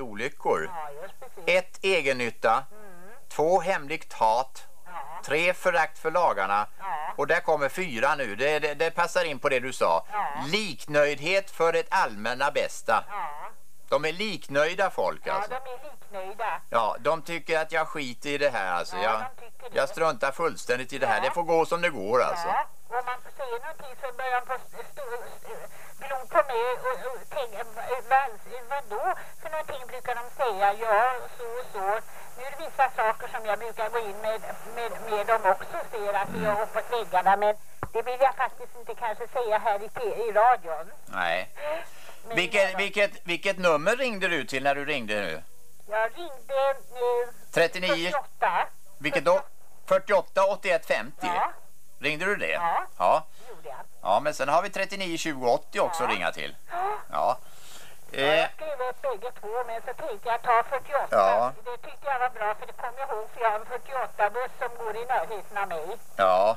olyckor. Ett egennytta, två hemligt hat, Ja. tre förakt för lagarna Ja. och där kommer fyra nu. Det, det, det passar in på det du sa. Ja. Liknöjdhet för det allmänna bästa. De är liknöjda folk ja, alltså. de är liknöjda. Ja, de tycker att jag skiter i det här alltså. Ja, Jag, de jag struntar fullständigt i det här. Det får gå som det går alltså. Ja, och man säger någonting så börjar de få glo på mig och, och tänka, vad, vad- vadå för någonting brukar de säga? Ja, så och så. Nu är det vissa saker som jag brukar gå in med, med, med dem också säger att jag har uppåt väggarna men det vill jag faktiskt inte kanske säga här i, i radion. Nej. Men Vilket, vilket, vilket nummer ringde du till när du ringde nu? Jag ringde eh, 39? 48. Vilket då? 48 81 50? Ja, Ringde du det? Ja. Ja. Ja, men sen har vi 39 20 80 också att Ja. ringa till. Ja. Eh, jag skrev upp bägge två men så tänkte jag ta 48. Ja. Det tyckte jag var bra för det kom jag ihåg för jag har en 48-buss som går i närheten av mig. ja.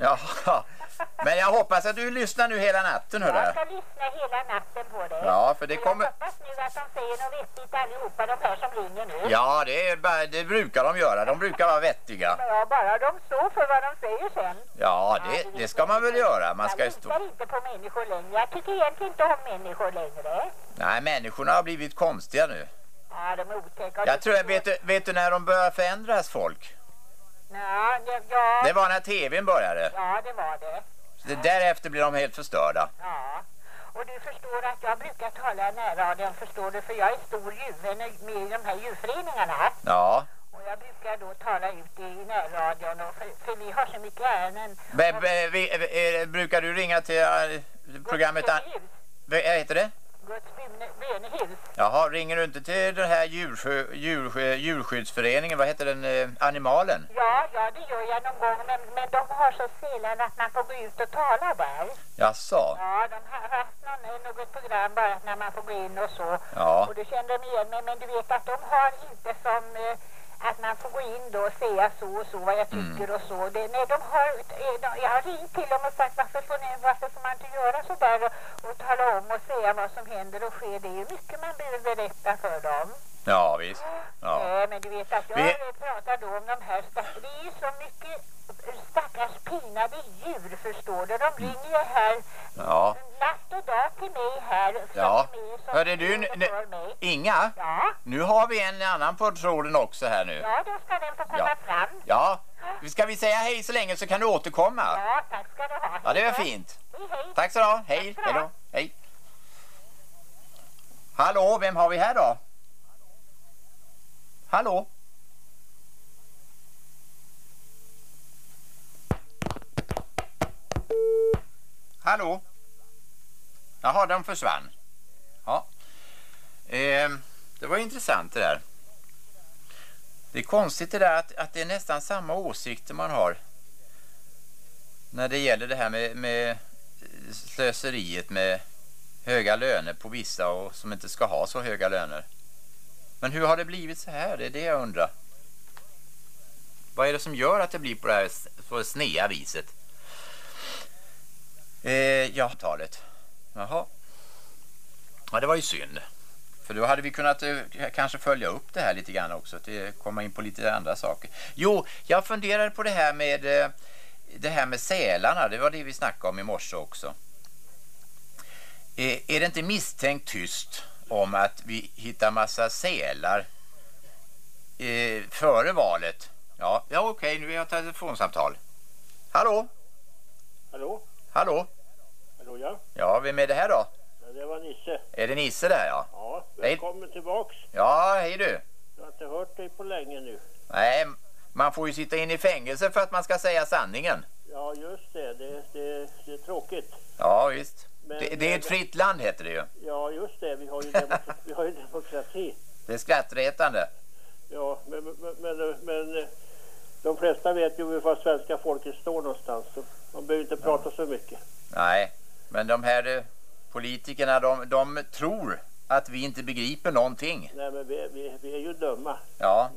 ja. Men jag hoppas att du lyssnar nu hela natten Jag hörru. ska lyssna hela natten på dig. Ja, för det kommer... Jag hoppas nu att de säger något vettigt allihopa de här som ringer nu. Ja, det, bara- det brukar de göra. De brukar vara vettiga. Ja, bara de står för vad de säger sen. Ja, det, det ska man väl göra. Man ska Jag stå... litar inte på människor längre. Jag tycker egentligen inte om människor längre. Nej, människorna har blivit konstiga nu. Ja, de är otäcka. Jag tror, förstår- vet vet du när de börjar förändras folk? Ja, ja, ja, Det var när tvn började. ja, det var det. Så därefter blir de helt förstörda. Ja, och du förstår att jag brukar tala i närradion, förstår du, för jag är stor djurvän med i de här djurföreningarna. Ja. Och jag brukar då tala ut i närradion, och för, för vi har så mycket ärenden. Be, vi, eh, brukar du ringa till eh, programmet... Guds vad heter det? Guds bönehus. Jaha, ringer du inte till den här djursjö, djursjö, djurskyddsföreningen? Vad heter den? Eh, animalen? Ja, ja, det gör jag någon gång, men, men de har så sällan att man får gå ut och tala där. Jaså? Ja, de har haft någon, något program bara när man får gå in och så. Ja. Och då kände de igen mig, men du vet att de har inte som eh, att man får gå in då och säga så och så vad jag Mm. tycker och så. Det, nej, de har, eh, de, jag har ringt till dem och sagt varför får, ni, varför får man inte göra så där och, och tala om och säga vad som händer och sker. Det är ju mycket man behöver berätta för dem. Ja, visst. Ja. Nej, men du vet att jag Vi- pratar då om de här Det är ju så mycket stackars pinade djur förstår du. De ringer ju här Ja. natt och dag till mig här. Ja. Hörde du, nu-. Inga, Ja, nu har vi en annan på tråden också här nu. ja, då ska den få komma Ja. fram. Ja, ska vi säga hej så länge så kan du återkomma? Ja, tack ska du ha. Ja, det var fint. Hej, hej. Tack så du Hej, Tack hej då. Hej. Hallå, vem har vi här då? Hallå? Hallå? Jaha, de försvann. Ja. Eh, det var intressant det där. Det är konstigt det där att, att det är nästan samma åsikter man har när det gäller det här med, med slöseriet med höga löner på vissa och som inte ska ha så höga löner. Men hur har det blivit så här? Det är det jag undrar. Vad är det som gör att det blir på det här så snea viset? Eh, ja, talet. Jaha. Ja, det var ju synd. För då hade vi kunnat eh, kanske följa upp det här lite grann också. Till, komma in på lite andra saker. Jo, jag funderar på det här med eh, det här med sälarna. Det var det vi snackade om i morse också. Eh, är det inte misstänkt tyst om att vi hittar massa sälar eh, före valet? Ja, ja okej, nu är jag telefonsamtal. Hallå? Hallå? Hallå? Hallå ja? Ja, vem är det här då? ja? Det var Nisse. Är det Nisse där ja? Ja, Hej. välkommen tillbaks. Ja, hej du. Jag har inte hört dig på länge nu. Nej, man får ju sitta in i fängelse för att man ska säga sanningen. Ja, just det. Det, det, det är tråkigt. Ja, visst. Men- Det, det är ett fritt land heter det ju. Ja, just det. Vi har ju, demokrati. vi har ju demokrati. Det är skrattretande. Ja, men, men, men, men eh, de flesta vet ju var svenska folket står någonstans. Så man behöver inte prata så mycket. Nej, men de här eh, politikerna de, de tror att vi inte begriper någonting. Nej, men vi, vi, vi är ju dumma. Ja,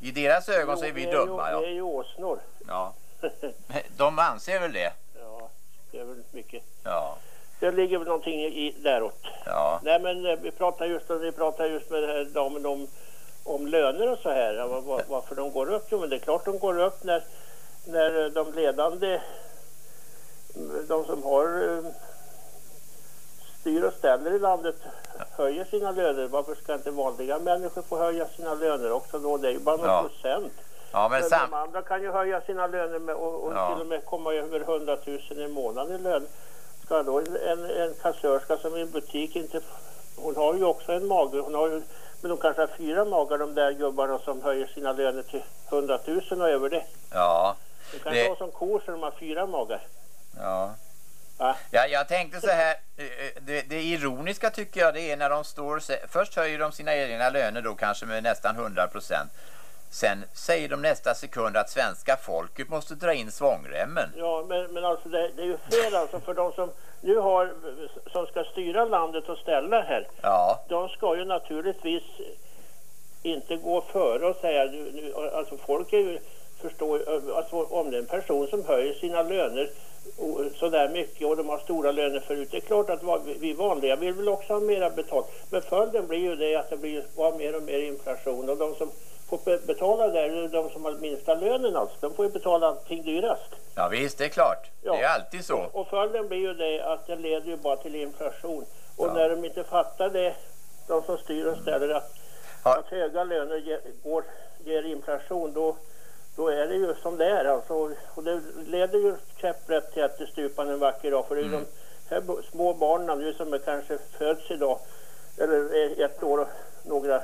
i deras ögon så är vi Jo, dumma. ju, Vi Ja. är ju åsnor. Ja. De anser väl det. ja, det är väl mycket. Ja. Det ligger väl någonting i däråt. Ja. Nej men eh, vi pratar just, vi pratar just med den här damen om, om löner och så här. Var- var- Varför de går upp? Jo men det är klart de går upp när, när de ledande, de som har eh, styr och ställer i landet höjer sina löner. Varför ska inte vanliga människor få höja sina löner också då? Det är ju bara någon Ja. procent. Ja, men Men sam... de andra kan ju höja sina löner med, och, och Ja. till och med komma över 100 000 i månaden i lön. Ska då en, en kassörska som i en butik inte... Hon har ju också en mage. Hon har ju, men de kanske har fyra magar de där gubbarna som höjer sina löner till 100 000 och över det. Ja. De kanske Det- har som kor så de har fyra magar. Ja. Va? Ja, jag tänkte så här, eh, eh, det, det ironiska tycker jag det är när de står, först höjer de sina egna löner då kanske med nästan 100 procent. Sen säger de nästa sekund att svenska folket måste dra in svångremmen. Ja, men, men alltså det, det är ju fel alltså för de som nu har, som ska styra landet och ställa här. Ja, de ska ju naturligtvis inte gå före och säga, nu, nu, alltså folk är ju, förstår alltså om det är en person som höjer sina löner sådär mycket och de har stora löner förut, det är klart att vi vanliga vill väl också ha mera betalt. Men följden blir ju det att det blir var mer och mer inflation och de som får be- betala där, är de som har minsta lönen alltså, de får ju betala allting dyrast. ja visst det är klart. Ja. Det är alltid så. Och följden blir ju det att det leder ju bara till inflation. Och Ja. när de inte fattar det, de som styr och ställer, att, Ja. att höga löner ge, går, ger inflation, då, då är det ju som det är. Alltså, och det leder ju käpprätt till att det stupar en vacker dag. För det är ju Mm. de här små barnen nu som är kanske föds idag, eller ett år och några,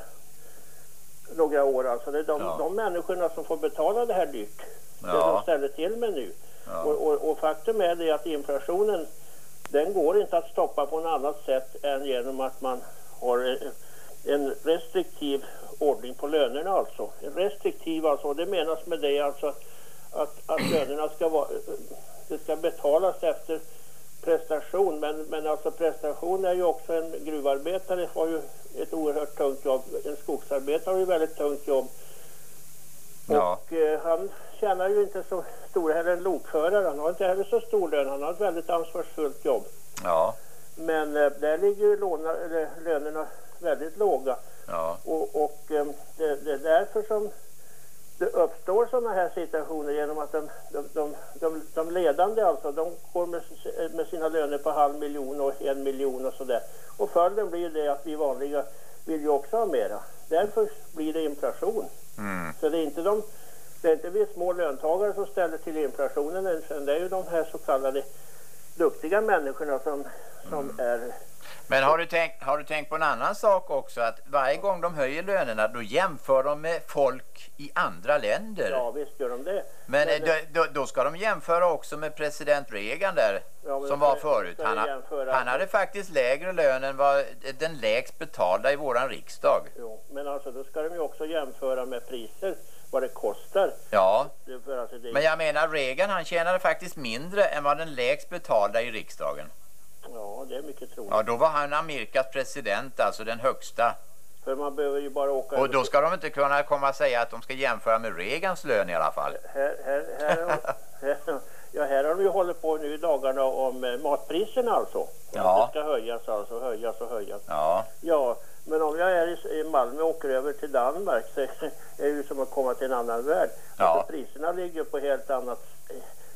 några år. Alltså det är de, Ja. de människorna som får betala det här dyrt. Det de Ja, ställer till med nu. Ja. Och, och, och faktum är det att inflationen den går inte att stoppa på något annat sätt än genom att man har en, en restriktiv ordning på lönerna alltså. Restriktiv alltså, det menas med det alltså att, att lönerna ska vara, det ska betalas efter prestation men, men alltså prestation är ju också en gruvarbetare har ju ett oerhört tungt jobb. En skogsarbetare har ju väldigt tungt jobb. Ja. Och eh, han tjänar ju inte så stor, eller en lokförare, han har inte heller så stor lön. Han har ett väldigt ansvarsfullt jobb. ja, Men eh, där ligger ju låna, eller, lönerna väldigt låga. Ja, Och, och eh, det, det är därför som det uppstår sådana här situationer genom att de, de, de, de, de ledande alltså, de går med, med sina löner på halv miljon och en miljon och sådär. Och följden blir det att vi vanliga vill ju också ha mera. Därför blir det inflation. mm. Så det är inte de det är inte vi små löntagare som ställer till inflationen utan det är ju de här så kallade duktiga människorna som, som är Men har du, tänkt, har du tänkt på en annan sak också? Att varje gång de höjer lönerna då jämför de med folk i andra länder. Ja visst gör de det. Men, Men, eh, då, då, då ska de jämföra också med president Reagan där, Ja, som var förut. Han, jämföra- han hade faktiskt lägre lön än vad den lägst betalda i våran riksdag. Jo, men alltså då ska de ju också jämföra med priser, vad det kostar. Ja, Det, alltså det, men jag menar Reagan han tjänade faktiskt mindre än vad den lägst betalda i riksdagen. Ja, det är mycket troligt. Ja, då var han Amerikas president, alltså den högsta. För man behöver ju bara åka... Och då ska de inte kunna komma och säga att de ska jämföra med Reagans lön i alla fall. Här, här, här, här, ja, här har de ju hållit på nu i dagarna om eh, matpriserna alltså. Ja. Att det ska höjas alltså, höjas och höjas. Ja, Ja, men om jag är i, i Malmö och åker över till Danmark så är det ju som att komma till en annan värld. Ja. Alltså, priserna ligger på helt annat...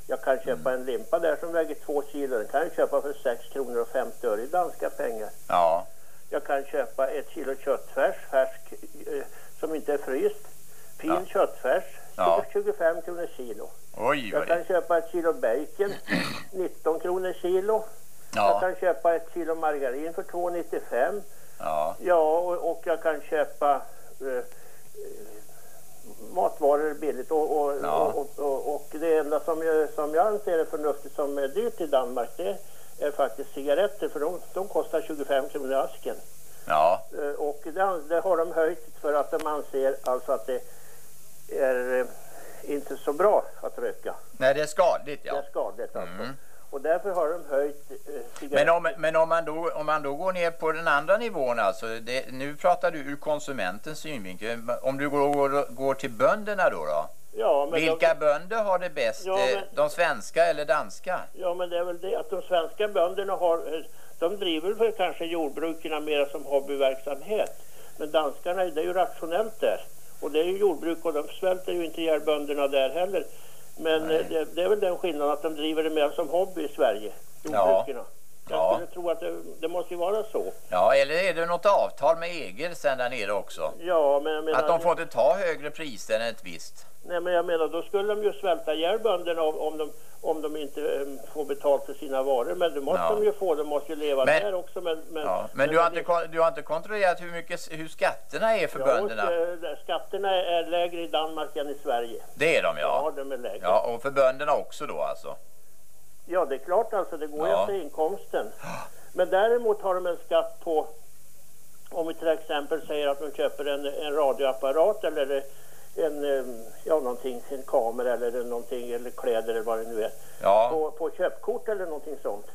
Jag kan köpa en limpa där som väger två kilo. Den kan jag köpa för 6 kronor och 50 öre i danska pengar. ja, Jag kan köpa ett kilo köttfärs, färsk, eh, som inte är fryst. Fin Ja. köttfärs, Ja. 25 kronor kilo. oj Jag kan köpa ett kilo bacon, 19 kronor kilo. Jag Ja, kan köpa ett kilo margarin för 2,95. ja, Ja, och, och jag kan köpa eh, matvaror billigt. Och, och, Ja. och, och, och det enda som jag, som jag anser är förnuftigt som är dyrt i Danmark det är faktiskt cigaretter för de, de kostar 25 kronor asken. ja, Eh, Och det, det har de höjt för att de anser alltså att det är eh, inte så bra att röka. nej det är skadligt Det ja. är skadligt alltså. Mm. Och därför har de höjt eh, Men, om, men om, man då, om man då går ner på den andra nivån alltså, det, nu pratar du ur konsumentens synvinkel. Om du går, går, går till bönderna då, då? Ja, Vilka de, bönder har det bäst? Ja, eh, men- De svenska eller danska? ja, men det är väl det att de svenska bönderna har, eh, de driver väl kanske jordbruken mer som hobbyverksamhet. Men danskarna, det är ju rationellt där. Och det är ju jordbruk och de svälter ju inte ihjäl bönderna där heller. Men eh, det, det är väl den skillnaden att de driver det mer som hobby i Sverige, jordbrukarna. Jag Ja. skulle tro att det, det måste ju vara så. Ja, eller är det något avtal med EG sen där nere också? Ja, men menar... Att de får inte ta högre priser än ett visst? Nej, men jag menar då skulle de ju svälta ihjäl bönderna om, de, om de inte eh, får betalt för sina varor. Men det måste Ja. de ju få, de måste ju leva Men- där också. Men, men, Ja, men du har, inte, du har inte kontrollerat hur, mycket, hur skatterna är för Ja, bönderna? och, eh, skatterna är lägre i Danmark än i Sverige. Det är de Ja, ja. de är lägre. Ja, och för bönderna också då alltså? Ja, det är klart alltså, det går ju Ja. efter inkomsten. Men däremot har de en skatt på, om vi till exempel säger att de köper en, en radioapparat eller en, eh, ja, någonting, en kamera eller någonting, eller kläder eller vad det nu är. Ja, På, på köpkort eller någonting sånt.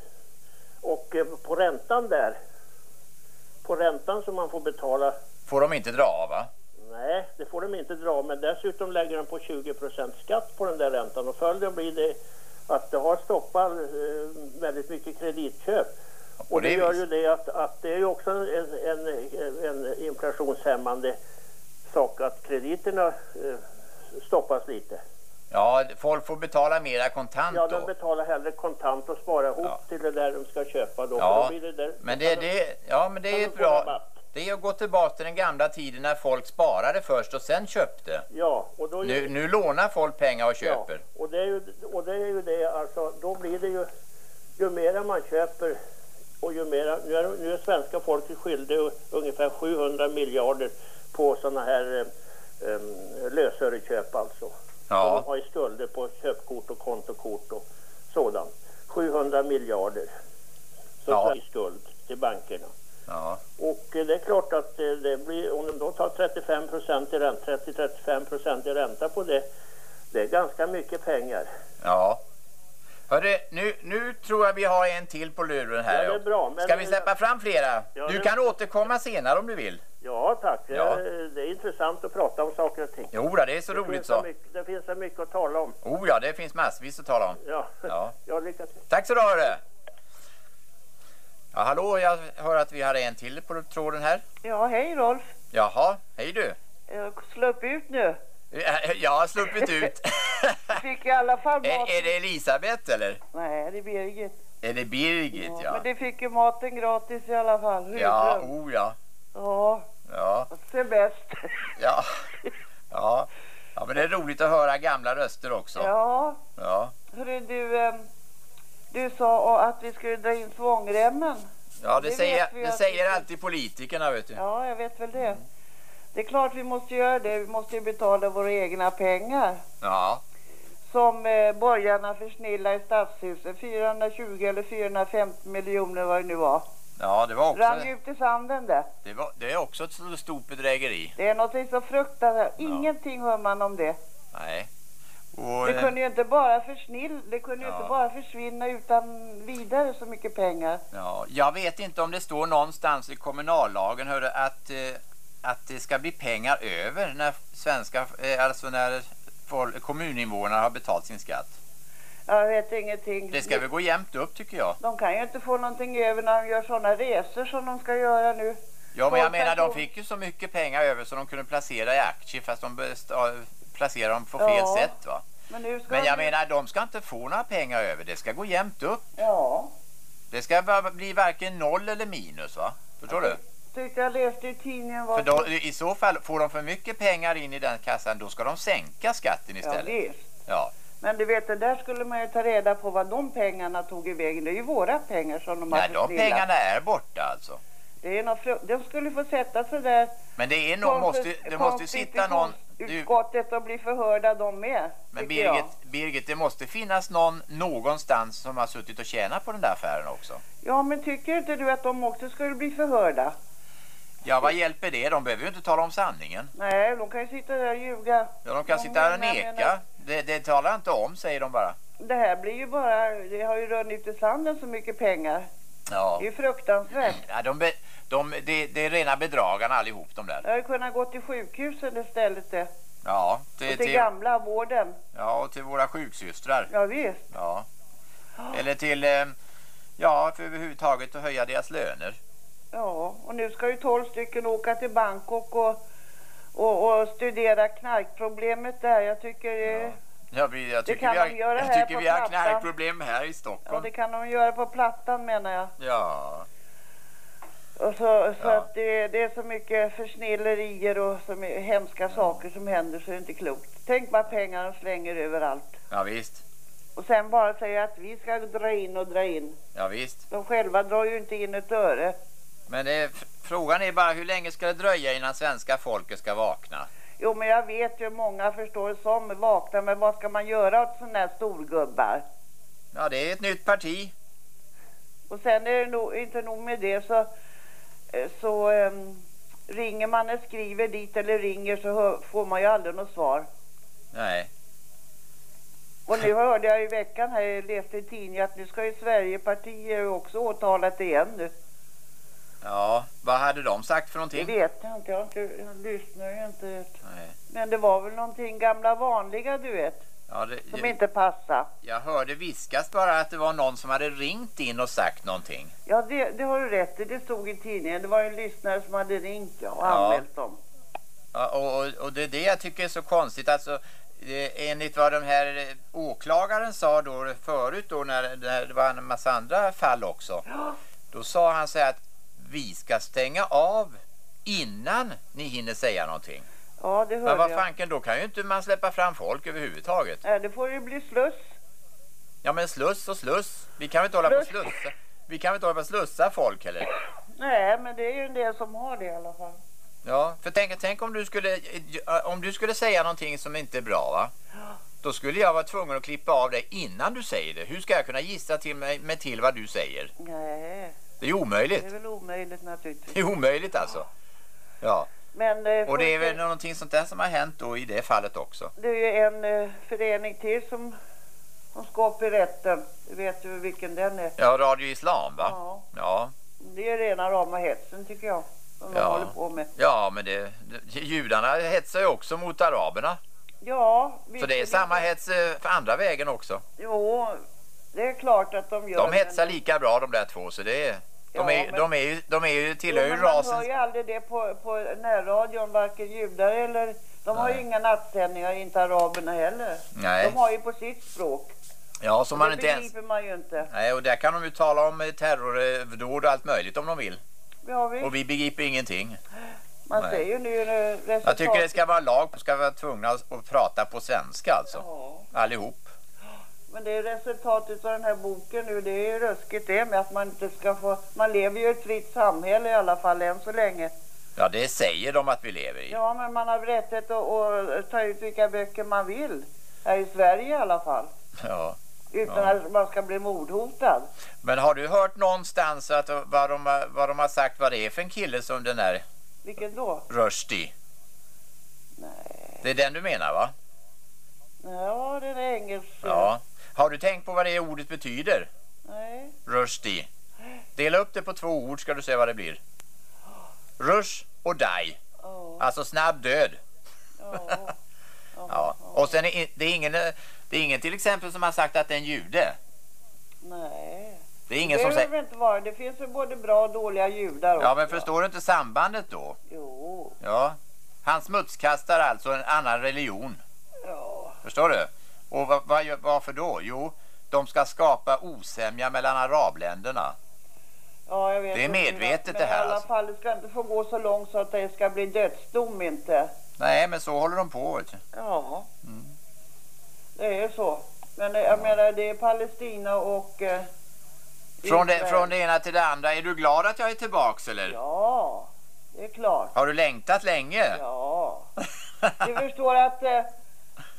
Och eh, på räntan där, på räntan som man får betala, får de inte dra av va? nej det får de inte dra, men dessutom lägger de på 20% skatt på den där räntan och följden blir det att det har stoppat eh, väldigt mycket kreditköp. På Och det det gör ju det att, att det är ju också en, en, en inflationshämmande sak att krediterna eh, stoppas lite. Ja, folk får betala mera kontant Ja, de betalar hellre kontant och sparar ihop Ja. till det där de ska köpa då. Ja, då det där, Men det, de- det, ja, men det är ett bra... rabatt. Det är att gå tillbaka till den gamla tiden när folk sparade först och sen köpte. Ja, och då Nu, nu lånar folk pengar och ja, köper. och det är ju och det är ju det alltså då blir det ju ju mera man köper och ju mera nu är, nu är svenska folket skyldiga ungefär 700 miljarder på sådana här eh, lösöreköp alltså. Som de Ja, har i skulder på köpkort och kontokort och sådant. 700 miljarder som Ja. ja. i skuld till bankerna. ja. Och eh, det är klart att eh, det blir, om de då tar 35 procent i ränta, 30-35 procent i ränta på det, det är ganska mycket pengar. ja. Hörru, nu, nu tror jag vi har en till på luren här. Ja, det är bra, men- Ska vi släppa fram flera? Ja, du det- kan återkomma senare om du vill. Ja tack, det, Ja. är, det är intressant att prata om saker och ting. Jo, det är så det, roligt så så. mycket, det finns så mycket att tala om. Oh ja, det finns massvis att tala om. Ja, Ja. ja lycka till. Tack så du ha. Ja, hallå, jag hör att vi har en till på tråden här. Ja, hej Rolf. Jaha, hej du. Jag slöp ut nu. Jag har sluppit ut. Fick i alla fall mat. är, är det Elisabeth eller? Nej, det är Birgit. Är det Birgit Ja, ja? Men det fick ju maten gratis i alla fall. Ja, Husrum. oh ja. Ja, Ja, semester. ja. Ja. Ja, men det är roligt att höra gamla röster också. Ja, Ja. hörru du. ehm, Du sa att vi skulle dra in svångremmen. Ja, det, Det säger, det säger alltid politikerna, vet du. Ja, jag vet väl det. Det är klart vi måste göra det. Vi måste ju betala våra egna pengar. Ja. Som eh, borgarna försnillade i stadshuset. 420 eller 450 miljoner vad det nu var. Ja, det var också, Rann ut i sanden det. det, var, det är också ett stort bedrägeri. Det är något så fruktansvärt. Ingenting hör man om det. Nej. Och, Det eh, kunde ju inte bara försnill, det kunde ju Ja. inte bara försvinna utan vidare så mycket pengar. Ja, jag vet inte om det står någonstans i kommunallagen hörru, att, eh, att det ska bli pengar över när svenska, eh, alltså när folk, kommuninvånarna har betalt sin skatt. Jag vet ingenting. Det ska väl gå jämnt upp tycker jag. De kan ju inte få någonting över när de gör sådana resor som de ska göra nu. Ja, men jag menar de fick ju så mycket pengar över så de kunde placera i aktier fast de ja, placerar dem på fel Ja. sätt va. Men nu ska Men jag de... menar de ska inte få några pengar över, det ska gå jämnt upp. Ja, Det ska bli varken noll eller minus va. Förstår du? Tyckte jag läste i tidningen var... För då, i så fall, får de för mycket pengar in i den kassan då ska de sänka skatten Ja, istället. visst. Ja, Men du vet, där skulle man ju ta reda på vad de pengarna tog i vägen. Det är ju våra pengar som de har Nej, de pengarna är borta alltså. Det är något. De skulle få sätta sig där Men det är nog, måste, det måste sitta någon... Utskottet och bli förhörda de med. men jag. Birgit, Birgit, det måste finnas någon någonstans som har suttit och tjänat på den där affären också. Ja, men tycker inte du att de också skulle bli förhörda? Ja, vad hjälper det? De behöver ju inte tala om sanningen. Nej, de kan ju sitta där och ljuga. Ja, de kan Ja, sitta här och neka. menar- Det, det talar inte om, säger de bara. Det här blir ju bara, det har ju runnit i sanden så mycket pengar. Ja. Det är ju fruktansvärt. Ja, de, be- de, det, det är rena bedragarna allihop de där. Jag hade kunnat gå till sjukhuset istället det. Ja, till, och till till, gamla vården. ja, och till våra sjuksystrar. Ja, visst. Ja. Eller till, eh, ja, för överhuvudtaget att höja deras löner. Ja, och nu ska ju 12 stycken åka till Bangkok och, och, och studera knarkproblemet där. Jag tycker det, Ja, vi, jag tycker kan vi har, de göra jag här tycker vi har knarkproblem här i ja, Stockholm. det kan de göra på Plattan menar jag. Ja, Och så så Ja. att det, det är så mycket försnillerier och så hemska saker som händer så det är inte klokt. Tänk vad pengar de slänger överallt. ja visst. Och sen bara säga att vi ska dra in och dra in. Ja, visst. De själva drar ju inte in ett öre. Men f- frågan är bara hur länge ska det dröja innan svenska folket ska vakna? Jo, men jag vet ju många förstår som vaknar, men vad ska man göra åt sådana här storgubbar? Ja, det är ett nytt parti. Och sen är det nog, inte nog med det så, eh, så ehm, ringer man eller skriver dit eller ringer så hör, får man ju aldrig något svar. Nej. Och nu hörde jag i veckan här, jag läste i tidningen att nu ska ju Sverigepartiet också åtalat igen nu. Ja, vad hade de sagt för Det någonting? vet jag inte, jag, inte, jag lyssnar ju inte. Nej. Men det var väl någonting gamla vanliga du vet, Ja, det, som det, inte passade. jag hörde viskas bara att det var någon som hade ringt in och sagt någonting. Ja, det, det har du rätt i. Det stod i tidningen. Det var en lyssnare som hade ringt ja, och Ja. anmält dem. Ja, och, och, och det är det jag tycker är så konstigt. Alltså, enligt vad de här åklagaren sa då förut då när, när det var en massa andra fall också. Ja, Då sa han så här att vi ska stänga av innan ni hinner säga någonting. ja det Men hörde vad jag. fanken, då kan ju inte man släppa fram folk överhuvudtaget. Ja, det får ju bli sluss. Ja men sluss och sluss. Vi kan väl inte hålla på slussa. Vi kan väl inte hålla på slussa folk heller. Nej, men det är ju en del som har det i alla fall. Ja, för tänk, tänk om, du skulle, eh, om du skulle säga någonting som inte är bra va? Då skulle jag vara tvungen att klippa av dig innan du säger det. Hur ska jag kunna gissa till mig, mig till vad du säger? Nej, Det är det omöjligt. är väl omöjligt naturligtvis. Det är omöjligt alltså. Ja, Men eh, och det är väl någonting sånt där som har hänt då i det fallet också. det är ju en eh, förening till som, som ska upp i rätten. Du vet ju vilken den är. Ja, Radio Islam va? Ja, Ja, det är rena rama hetsen tycker jag. Som Ja. håller på med. ja men det, det, judarna hetsar ju också mot araberna. Ja, Så det är samma hets eh, för andra vägen också. Jo, det är klart att de gör De men- hetsar lika bra de där två så det är... De, Ja, är, men- de, är ju, de är ju, tillhör ju men man hör rasen... ju aldrig det på, på närradion, varken judar eller... De har ju Nej. inga nattsändningar, inte araberna heller. Nej. De har ju på sitt språk. Ja, som man det inte ens... man ju inte. Nej, och där kan de ju tala om eh, terrordåd och allt möjligt om de vill. Ja, vi, Och vi begriper ingenting. man nej. ser ju nu eh, resultat. Jag tycker det ska vara lag på ska vara tvungna att att prata på svenska alltså. Ja, Allihop. Men det är resultatet av den här boken nu. Det är ju ruskigt det med att man inte ska få... Man lever ju i ett fritt samhälle i alla fall än så länge. Ja, det säger de att vi lever i. Ja, men man har rättighet att, att ta ut vilka böcker man vill. Här i Sverige i alla fall. Ja. Utan Ja. att man ska bli mordhotad. Men har du hört någonstans att, vad, de, vad de har sagt vad det är för en kille som den där Vilken då? Rushdie? Nej. Det är den du menar va? Ja, den är engelsk. Ja. Har du tänkt på vad det ordet betyder? Nej. Rushdie. Dela upp det på två ord ska du se vad det blir. Rush och die. Ja. Alltså snabb död. Ja. Ja. Och sen är det är ingen, det är ingen till exempel som har sagt att det är en jude. Nej. Det är ingen det som säger... inte vara. Det finns ju både bra och dåliga judar också. Ja men förstår du inte sambandet då? Jo. Ja. Han smutskastar alltså en annan religion. Ja. Förstår du? Och vad, vad, gör- varför då? Jo, de ska skapa osämja mellan arabländerna. Ja, jag vet Det är medvetet men det här, Men i alla fall, det ska inte få gå så långt så att det ska bli dödsdom inte. Nej, men så håller de på. Vet. Ja. Mm. Det är så. Men eh, jag menar, det är Palestina och... Eh, Från det, från det ena till det andra. Är du glad att jag är tillbaks eller? Ja, det är klart. Har du längtat länge? Ja. Du förstår att eh,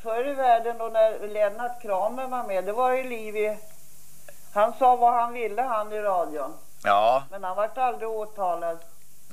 förr i världen då när Lennart Kramer var med, det var ju liv i... Han sa vad han ville han i radion. Ja, Men han vart aldrig åtalad.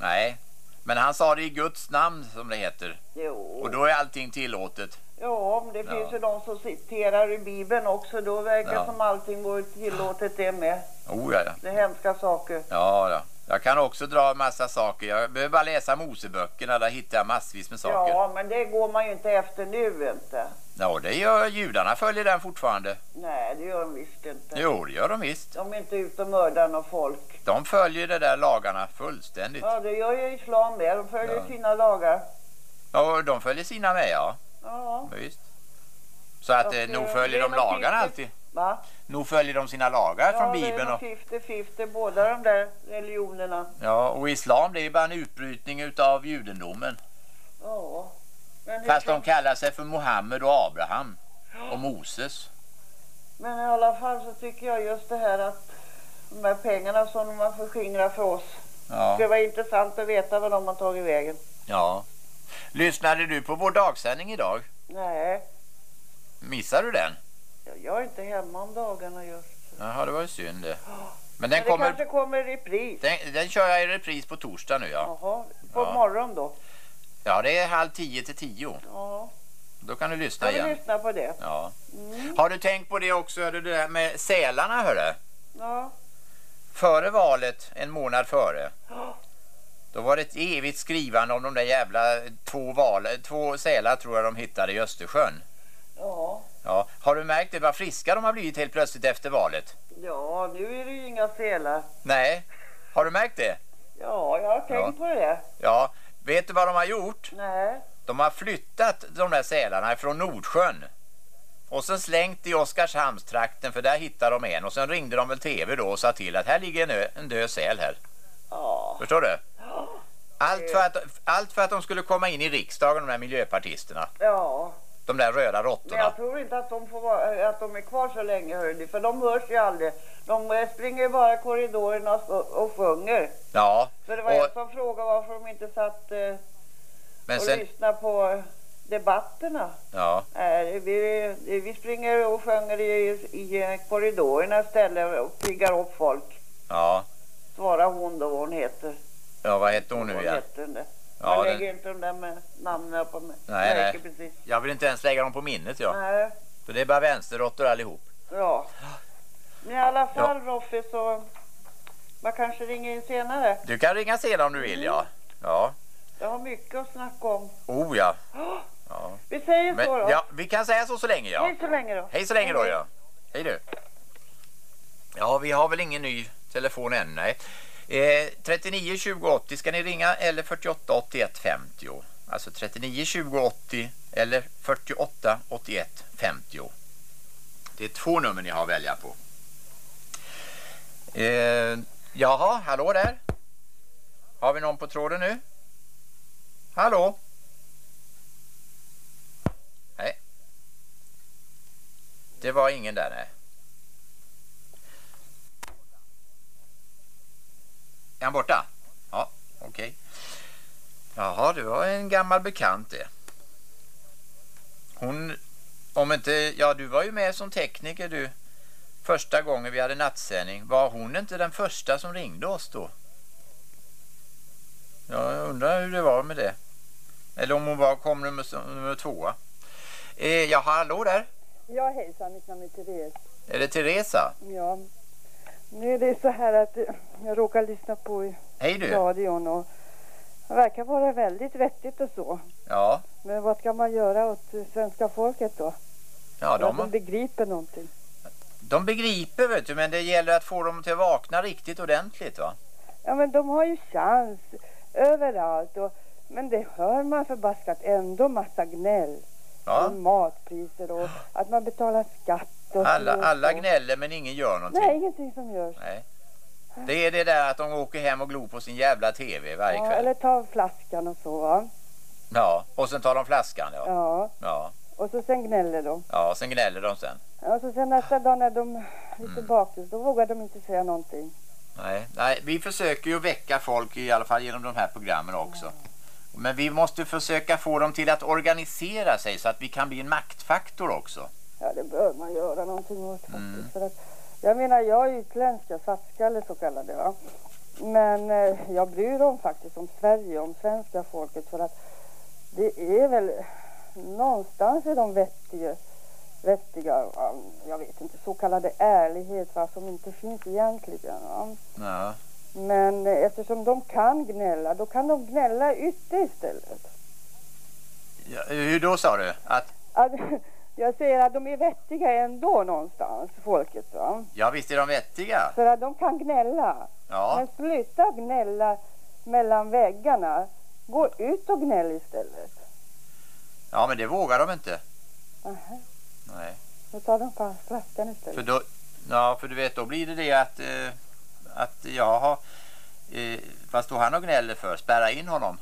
nej. Men han sa det i Guds namn som det heter. Jo. Och då är allting tillåtet. Ja, men det Ja. finns ju de som citerar i Bibeln också. Då verkar Ja. som allting vore tillåtet det med. Oh ja, ja. Det är hemska saker. Ja, ja. Jag kan också dra massa saker. Jag behöver bara läsa Moseböckerna. Där hittar jag massvis med saker. Ja, men det går man ju inte efter nu inte. Ja, det gör judarna. Följer den fortfarande. Nej, det gör de visst inte. Jo, det gör de visst. De är inte ute och mördar någon folk. De följer de där lagarna fullständigt. Ja, det gör ju islam med. De följer Ja. sina lagar. Ja, de följer sina med, ja. Ja. Visst. Så att eh, nog eh, följer de lagarna alltid. Va? Nog följer de sina lagar från Bibeln. Ja, det är nog 50-50 båda de där religionerna. ja, och islam det är bara en utbrytning utav judendomen. Ja. Fast de kallar sig för Mohammed och Abraham och Moses. men i alla fall så tycker jag just det här att de här pengarna som man förskingrar för oss. Det Ja. skulle vara intressant att veta vad de har tagit vägen. ja. Lyssnade du på vår dagsändning idag? Nej, Missade du den? Jag- är inte hemma om dagarna just. Jaha, det var ju synd det. Men den Men det kommer... kanske kommer i repris. Den, den kör jag i repris på torsdag nu ja. Jaha, på Ja. morgon då. Ja, det är halv tio till tio. Ja, Då kan du lyssna vi igen. lyssna på det. Ja. Mm. Har du tänkt på det också, hörru, det där med sälarna hörru? Ja. Före valet, en månad före, Ja. då var det ett evigt skrivande om de där jävla två, val, två sälar tror jag de hittade i Östersjön. Ja. Ja. Har du märkt det, vad friska de har blivit helt plötsligt efter valet? ja, nu är det ju inga sälar. Nej, har du märkt det? Ja, jag har tänkt på det. Ja, vet du vad de har gjort? Nej. De har flyttat de där sälarna från Nordsjön. Och sen slängt i Oskarshamnstrakten för där hittade de en. Och sen ringde de väl tv då och sa till att här ligger en, ö, en död säl här. Ja. Förstår du? Allt för, att, allt för att de skulle komma in i riksdagen, de där miljöpartisterna. Ja. De där röda Men råttorna. jag tror inte att de, får vara, att de är kvar så länge, hörni, för de hörs ju aldrig. De eh, springer bara i korridorerna och, och sjunger. Ja, För det var en och, som frågade varför de inte satt eh, men och sen... lyssnade på debatterna. Ja, Nej, vi, vi springer och sjunger i, i korridorerna istället och piggar upp folk. ja. Svarar hon då vad hon heter. Ja, vad heter hon nu igen? Ja, den- lägger inte de där med namnen på mig. Nej, Det nej. Precis. Jag vill inte ens lägga dem på minnet, ja. Nej, För det är bara vänsterråttor allihop. ja. Men i alla fall Roffe så man kanske ringer in senare. Du kan ringa senare om du vill, ja. Ja, Jag har mycket att snacka om. oh ja. ja. Vi säger Men, så då. ja, vi kan säga så så länge, ja. Hej så länge då. Hej så länge då, ja. Hej du. Ja, vi har väl ingen ny telefon än, nej. Eh, 39 20 80 ska ni ringa eller 48 81 50. Alltså 39 20 80 eller 48 81 50. Det är två nummer ni har att välja på. Eh, jaha, hallå där. Har vi någon på tråden nu? Hallå? Nej. Det var ingen där, nej. Är han borta? Ja, okej. Jaha, det var en gammal bekant det. Hon, om inte, ja du var ju med som tekniker du. Första gången vi hade nattsändning. Var hon inte den första som ringde oss då? Ja, jag undrar hur det var med det. Eller om hon var, kom nummer, nummer tvåa. Eh, ja, hallå där. Ja, hejsan, mitt namn är Therese. Är det Teresa? Ja, nu är det så här att eh, jag råkar lyssna på Hej du. radion och det verkar vara väldigt vettigt och så. Ja, Men vad ska man göra åt eh, svenska folket då? ja att de de, begriper någonting. de begriper vet du, men det gäller att få dem till att vakna riktigt ordentligt va? Ja, men de har ju chans överallt och men det hör man förbaskat ändå massa gnäll. Ja. Om matpriser och att man betalar skatt Alla, och alla gnäller men ingen gör någonting. Nej, ingenting som görs. Nej. Det är det där att de åker hem och glor på sin jävla tv varje Ja, kväll. eller ta flaskan och så va. Ja, och sen tar de flaskan ja. Ja, Ja, och så sen gnäller de. ja sen gnäller de sen. Ja, så sen nästa dag när de är lite Mm. bakis, då vågar de inte säga någonting. Nej, nej, vi försöker ju väcka folk i alla fall genom de här programmen också. Men vi måste försöka få dem till att organisera sig så att vi kan bli en maktfaktor också. Ja, det bör man göra någonting åt faktiskt. Mm. För att, jag menar, jag är utländsk, jag svartskalle så kallade va. Men eh, jag bryr om faktiskt om Sverige, om svenska folket för att det är väl någonstans är de vettiga, vettiga, ja, jag vet inte, så kallade ärlighet va, som inte finns egentligen. Va? Ja. Men eh, eftersom de kan gnälla, då kan de gnälla ute istället. Ja, hur då sa du? Att, Att, jag säger att de är vettiga ändå någonstans, folket. Va? ja visst är de vettiga. För att de kan gnälla. Ja, Men sluta gnälla mellan väggarna. Gå ut och gnäll istället. ja men det vågar de inte. Aha. Nej. Då tar de fast flaskan För istället. då, ja, för du vet då blir det det att, eh, att jag har, eh, vad står han och gnäller för? Spärra in honom.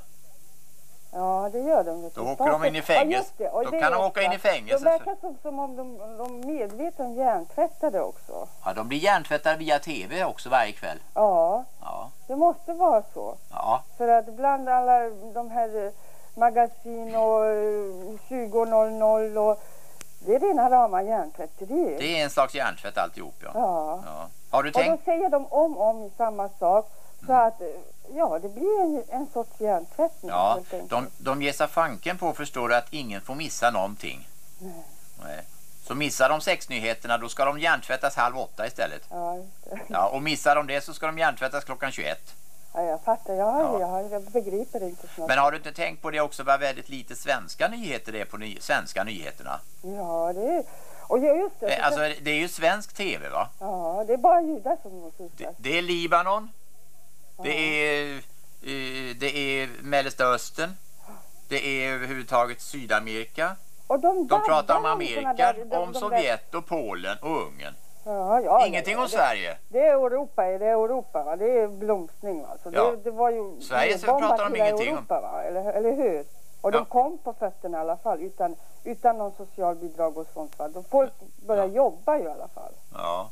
Ja, det gör de. Då åker de in i fängelse. Ja, Då kan de åka in i fängelse De verkar som, som om de, de medvetet hjärntvättade också. Ja, de blir hjärntvättade via tv också varje kväll. Ja, Ja, det måste vara så. ja, För att bland alla de här eh, magasin och eh, 20.00 och det är rena rama hjärntvätterier. det är en slags hjärntvätt alltihop ja. Ja. ja. Har du Och då tänkt? säger de om och om samma sak. Så Mm. att, eh, ja, det blir en, en sorts hjärntvättning Ja, de, de ger sig fanken på förstår du att ingen får missa någonting. Nej. Nej. Så missar de sexnyheterna då ska de hjärntvättas halv åtta istället. Ja, det. Ja, och missar de det så ska de hjärntvättas klockan 21. Ja, jag fattar. Jag, Ja. jag, jag begriper inte snart. Men har du inte tänkt på det också vad väldigt lite svenska nyheter det är på ny, svenska nyheterna? Ja, det är... Och just det. Eh, Alltså det är ju svensk tv va? Ja, det är bara judar som Det, sysslar. det är Libanon. Det är, eh, det är Mellersta Östern. Det är överhuvudtaget Sydamerika. Och de, De pratar om Amerika, där- de- om de Sovjet och Polen och Ungern. Ja, ja, Ingenting ja, om det, Sverige. Det är Europa, det är Europa va? Det är blomstring va? Så Ja. det, det var ju Sverige så pratar de ingenting om. Europa, va? Eller, eller hur? Och Ja. de kom på fötterna i alla fall utan, utan någon socialbidrag och sånt va? De folk började jobba ju i alla fall. Ja.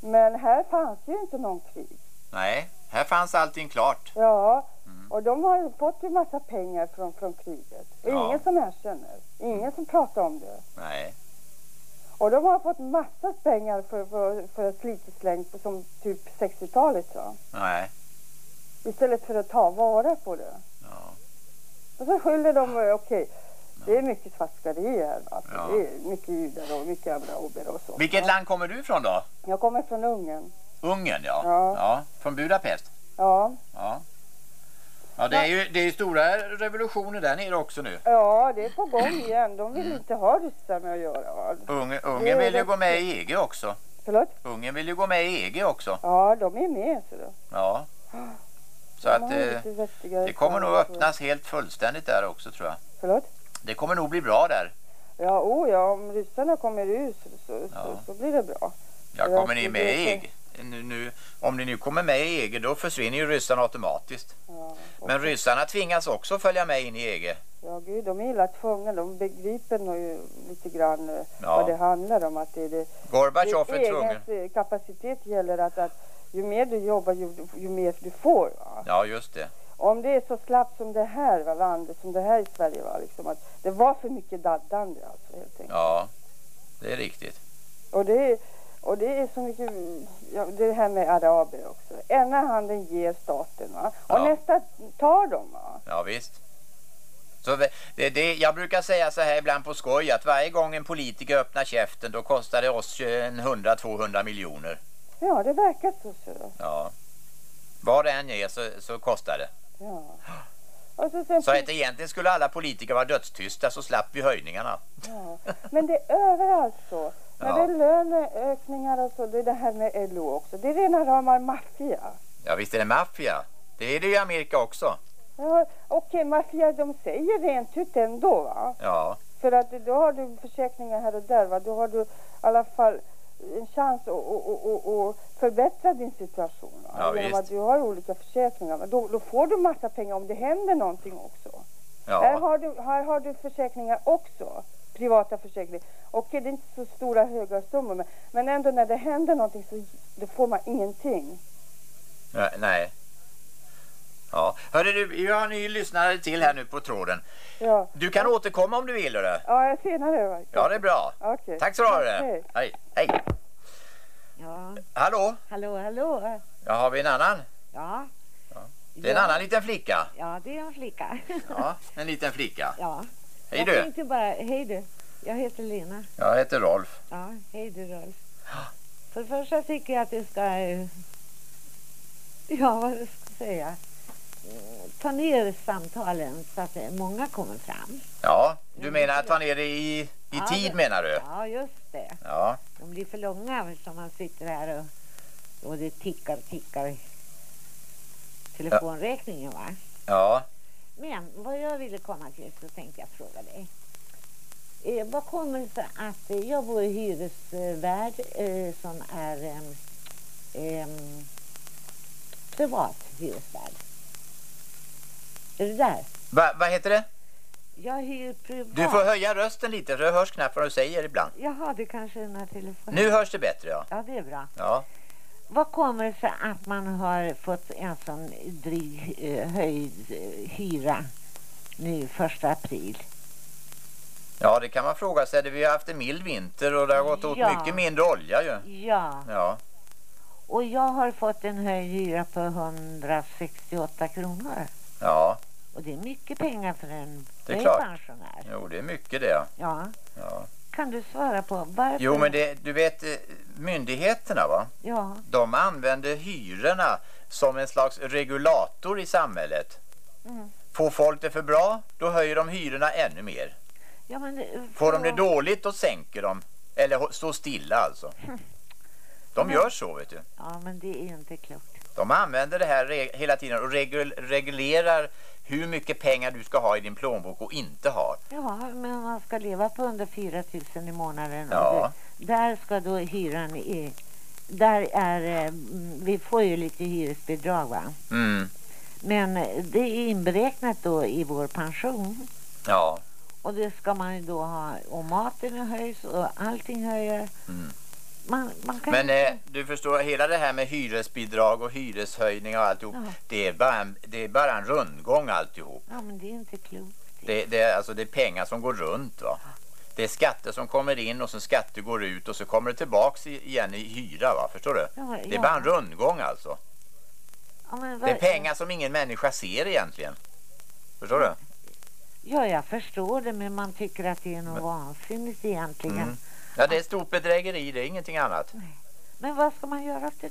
Men här fanns ju inte någon krig. Nej, här fanns allting klart. Ja, Mm. och de har fått ju massa pengar från, från kriget. Och Ja. ingen som erkänner. Ingen som pratar om det. Nej. Och de har fått massa pengar för, för, för släng på som typ 60-talet va. Nej. Istället för att ta vara på det. Ja. Och så skyller de, eh, okej, det är mycket svartskari här. Alltså. Ja. Det är mycket judar och mycket araber och så. Vilket land kommer du ifrån då? Jag kommer från Ungern. Ungern ja. Ja. ja. Från Budapest. Ja, Ja. Ja, det är ju det är stora revolutioner där nere också nu. ja, det är på gång igen. De vill inte ha ryssar med att göra. Va? Ungern, vill ju gå med i EG också. Förlåt? Ungern vill ju gå med i EG också. Ja, de är med. Så då. Ja. Så De att eh, det kommer nog öppnas helt fullständigt där också tror jag. Förlåt? Det kommer nog bli bra där. Ja, oh ja, om ryssarna kommer ut så, så, Ja. så, så blir det bra. Ja, kommer ni med i EG? Nu, nu, om ni nu kommer med i EG då försvinner ju ryssarna automatiskt. Ja, Men ryssarna tvingas också följa med in i EG. ja gud, de är illa tvungna. De begriper nog ju lite grann eh, Ja. vad det handlar om. Att det är det, Gorbatjov är det tvungen. egens eh, kapacitet gäller att, att ju mer du jobbar ju, ju mer du får. Va? Ja, just det. Om det är så slappt som det här va, landet, som det här i Sverige var, liksom, att det var för mycket daddande alltså helt enkelt. Ja, det är riktigt. Och det, är- och det är så mycket, ja, det här med araber också. Ena handen ger staten va? och Ja. nästa tar de va. Ja, visst. Så det, det, jag brukar säga så här ibland på skoj att varje gång en politiker öppnar käften då kostar det oss en 100-200 miljoner. Ja, det verkar så. så. Ja. Vad det än är så, så kostar det. Ja. Och så sen, Så att egentligen skulle alla politiker vara dödstysta så slapp vi höjningarna. ja. Men det är överallt så. Ja. det är löneökningar och så, det är det här med LO också. Det är rena rama maffia. Ja, visst är det maffia. Det är det i Amerika också. Ja, Okej, maffia, de säger rent ut ändå va. Ja, För att då har du försäkringar här och där va. Då har du i alla fall en chans att, att, att, att förbättra din situation. Va? Ja, Genom visst. att du har olika försäkringar. Då, då får du massa pengar om det händer någonting också. Här, ja, har du, här har du försäkringar också. Privata försäkringar. Okej, det är inte så stora höga summor. Men, men ändå när det händer någonting så då får man ingenting. Ja, nej. Ja, hörru du, jag har en ny lyssnare till här nu på tråden. Ja, Du kan återkomma om du vill, hörru. ja jag senare. Ja, det är bra. Okej. Tack så du ha det. Hej. Hej. Ja, Hallå? hallå, hallå. Ja, har vi en annan? Ja. Det är en ja. annan liten flicka. Ja, det är en flicka. Ja, en liten flicka. ja. Hej jag du. tänkte bara, hej du. Jag heter Lena. Jag heter Rolf. Ja, hej du Rolf. För det första tycker jag att du ska... eh, Ja, vad jag ska säga. Eh, Ta ner samtalen så att eh, många kommer fram. Ja, du menar att ta ner det i, i Ja, tid det- menar du? Ja, just det. Ja. De blir för långa som man sitter här och, och det tickar, tickar telefonräkningen va. Ja. Men vad jag ville komma till så tänkte jag fråga dig. Eh, vad kommer det sig att eh, jag bor i hyresvärd eh, som är privat hyresvärd? Är du där? Va, vad heter det? Jag hyr privat. Du får höja rösten lite för det hörs knappt vad du säger ibland. Jaha, det kanske är den här telefonen. Nu hörs det bättre ja. Ja, det är bra. Ja. Vad kommer det sig att man har fått en sån dryg eh, höjd eh, hyra nu första april? Ja, det kan man fråga sig. Vi har haft en mild vinter och det har gått åt Ja. mycket mindre olja ju. Ja, Ja. och jag har fått en höjd hyra på 168 kronor. Ja, Och det är mycket pengar för en Det är pensionär. jo det är mycket det. Ja, Ja. Kan du svara på varför? Jo, men det, du vet eh, myndigheterna va? Ja, De använder hyrorna som en slags regulator i samhället. Mm. Får folk det för bra, då höjer de hyrorna ännu mer. ja men... eh, Får de det för- dåligt, då sänker de. Eller står stilla alltså. De gör så vet du. Ja, men det är inte klokt. De använder det här hela tiden och regul- reglerar hur mycket pengar du ska ha i din plånbok och inte ha. Ja, men man ska leva på under 4 000 i månaden. Ja. Det, där ska då hyran i... Där är... eh, Vi får ju lite hyresbidrag va? Mm. Men det är inberäknat då i vår pension. Ja. Och det ska man ju då ha. Och maten höjs och allting höjer. Mm. Man, man kan Men eh, du förstår, hela det här med hyresbidrag och hyreshöjning och alltihop, Ja. det, är bara en, det är bara en rundgång alltihop. Ja, men det är inte klokt. Det, det, är, alltså, det är pengar som går runt va. Det är skatter som kommer in och så skatter går ut och så kommer det tillbaks igen i hyra va, förstår du? Ja, Det är bara en rundgång alltså. Men Det är vad- pengar som ingen människa ser egentligen. Förstår du? Ja, jag förstår det, men man tycker att det är något Men- vansinnigt egentligen. Mm. Ja, det är stort bedrägeri, det är ingenting annat. Men vad ska man göra det?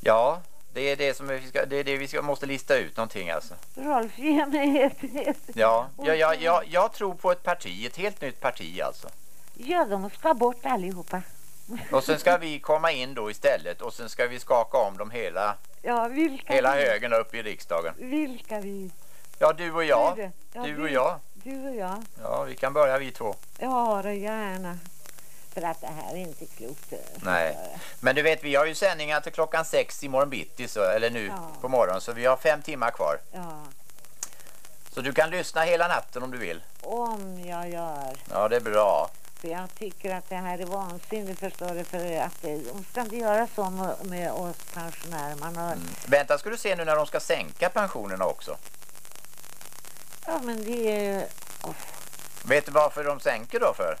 Ja, det är det som vi ska, det är det vi ska, måste lista ut någonting alltså. Rolf, ge mig ett... ett. Ja, ja, ja, ja, jag tror på ett parti, ett helt nytt parti alltså. Ja, de ska bort allihopa. Och sen ska vi komma in då istället och sen ska vi skaka om dem hela, Ja, hela vi? högen upp i riksdagen. Vilka vi? Ja, du och jag. Ja, Du och vi- jag. Du och jag. Ja, vi kan börja vi två. Ja, det gärna. För att det här är inte klokt. eh, Nej. Men du vet, vi har ju sändningar till klockan sex i morgon bitti, så, eller nu Ja. på morgonen, så vi har fem timmar kvar. Ja, Så du kan lyssna hela natten om du vill. om jag gör. Ja, det är bra. För jag tycker att det här är vansinnigt, förstår du. För att de ska inte göra så med, med oss pensionärer. Man har, Mm. Vänta, ska du se nu när de ska sänka pensionerna också. Ja, men det är... Vet du varför de sänker då för?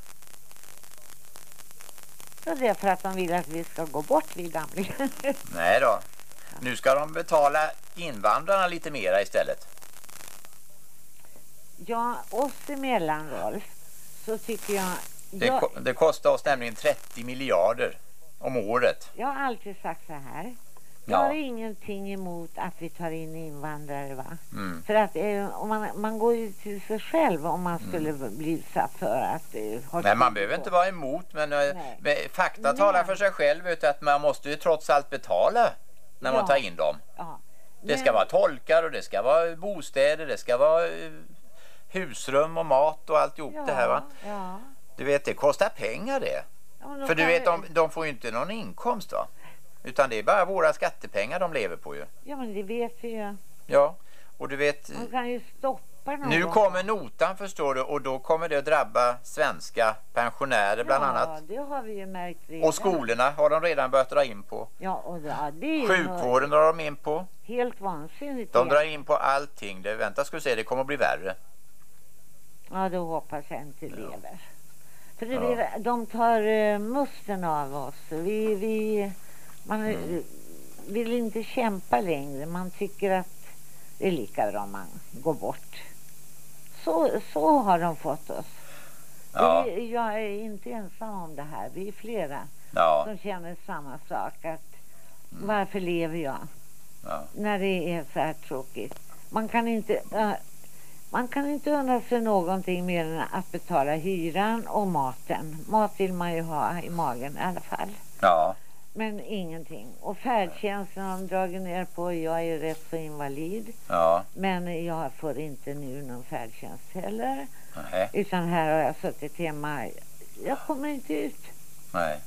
Ja, det är för att de vill att vi ska gå bort, vi gamla. Nej då. Nu ska de betala invandrarna lite mera istället. ja, oss emellan, Rolf, så tycker jag... Det, jag, ko det kostar oss nämligen 30 miljarder om året. jag har alltid sagt så här. Ja. Jag har ingenting emot att vi tar in invandrare, va? Mm. För att eh, om man, man går ju till sig själv om man skulle bli utsatt för att... Eh, ha Nej, man behöver på. inte vara emot, men, eh, men fakta Nej. talar för sig själv. Du, att man måste ju trots allt betala när man Ja. tar in dem. Ja. Det ska Men- vara tolkar och det ska vara bostäder, det ska vara eh, husrum och mat och alltihop det här va. Ja. Du vet, det kostar pengar det. Ja, men För du vet, de, de får ju inte någon inkomst va. Utan det är bara våra skattepengar de lever på ju. Ja, men det vet vi ju. Ja, och du vet, Man kan ju stoppa någon. nu kommer notan förstår du och då kommer det att drabba svenska pensionärer bland ja, annat. det har vi ju märkt redan. Och skolorna har de redan börjat dra in på. Ja, och ja, det Sjukvården drar de in på. helt vansinnigt. De drar in på allting. Det, vänta ska vi se, det kommer att bli värre. Ja, då hoppas jag inte lever. För det Ja. de tar uh, musten av oss. Vi, vi, man Mm. vill inte kämpa längre. Man tycker att det är lika bra om man går bort. Så, så har de fått oss. Ja, Vi, jag är inte ensam om det här. Vi är flera ja. som känner samma sak. Att Mm. Varför lever jag? Ja. när det är så här tråkigt. Man kan inte, äh, man kan inte unna sig någonting mer än att betala hyran och maten. Mat vill man ju ha i magen i alla fall. Ja. Men ingenting. Och färdtjänsten har de dragit ner på. Jag är rätt så invalid. Ja. Men jag får inte nu någon färdtjänst heller. Nej. Utan här har jag suttit hemma. Jag kommer inte ut. Nej.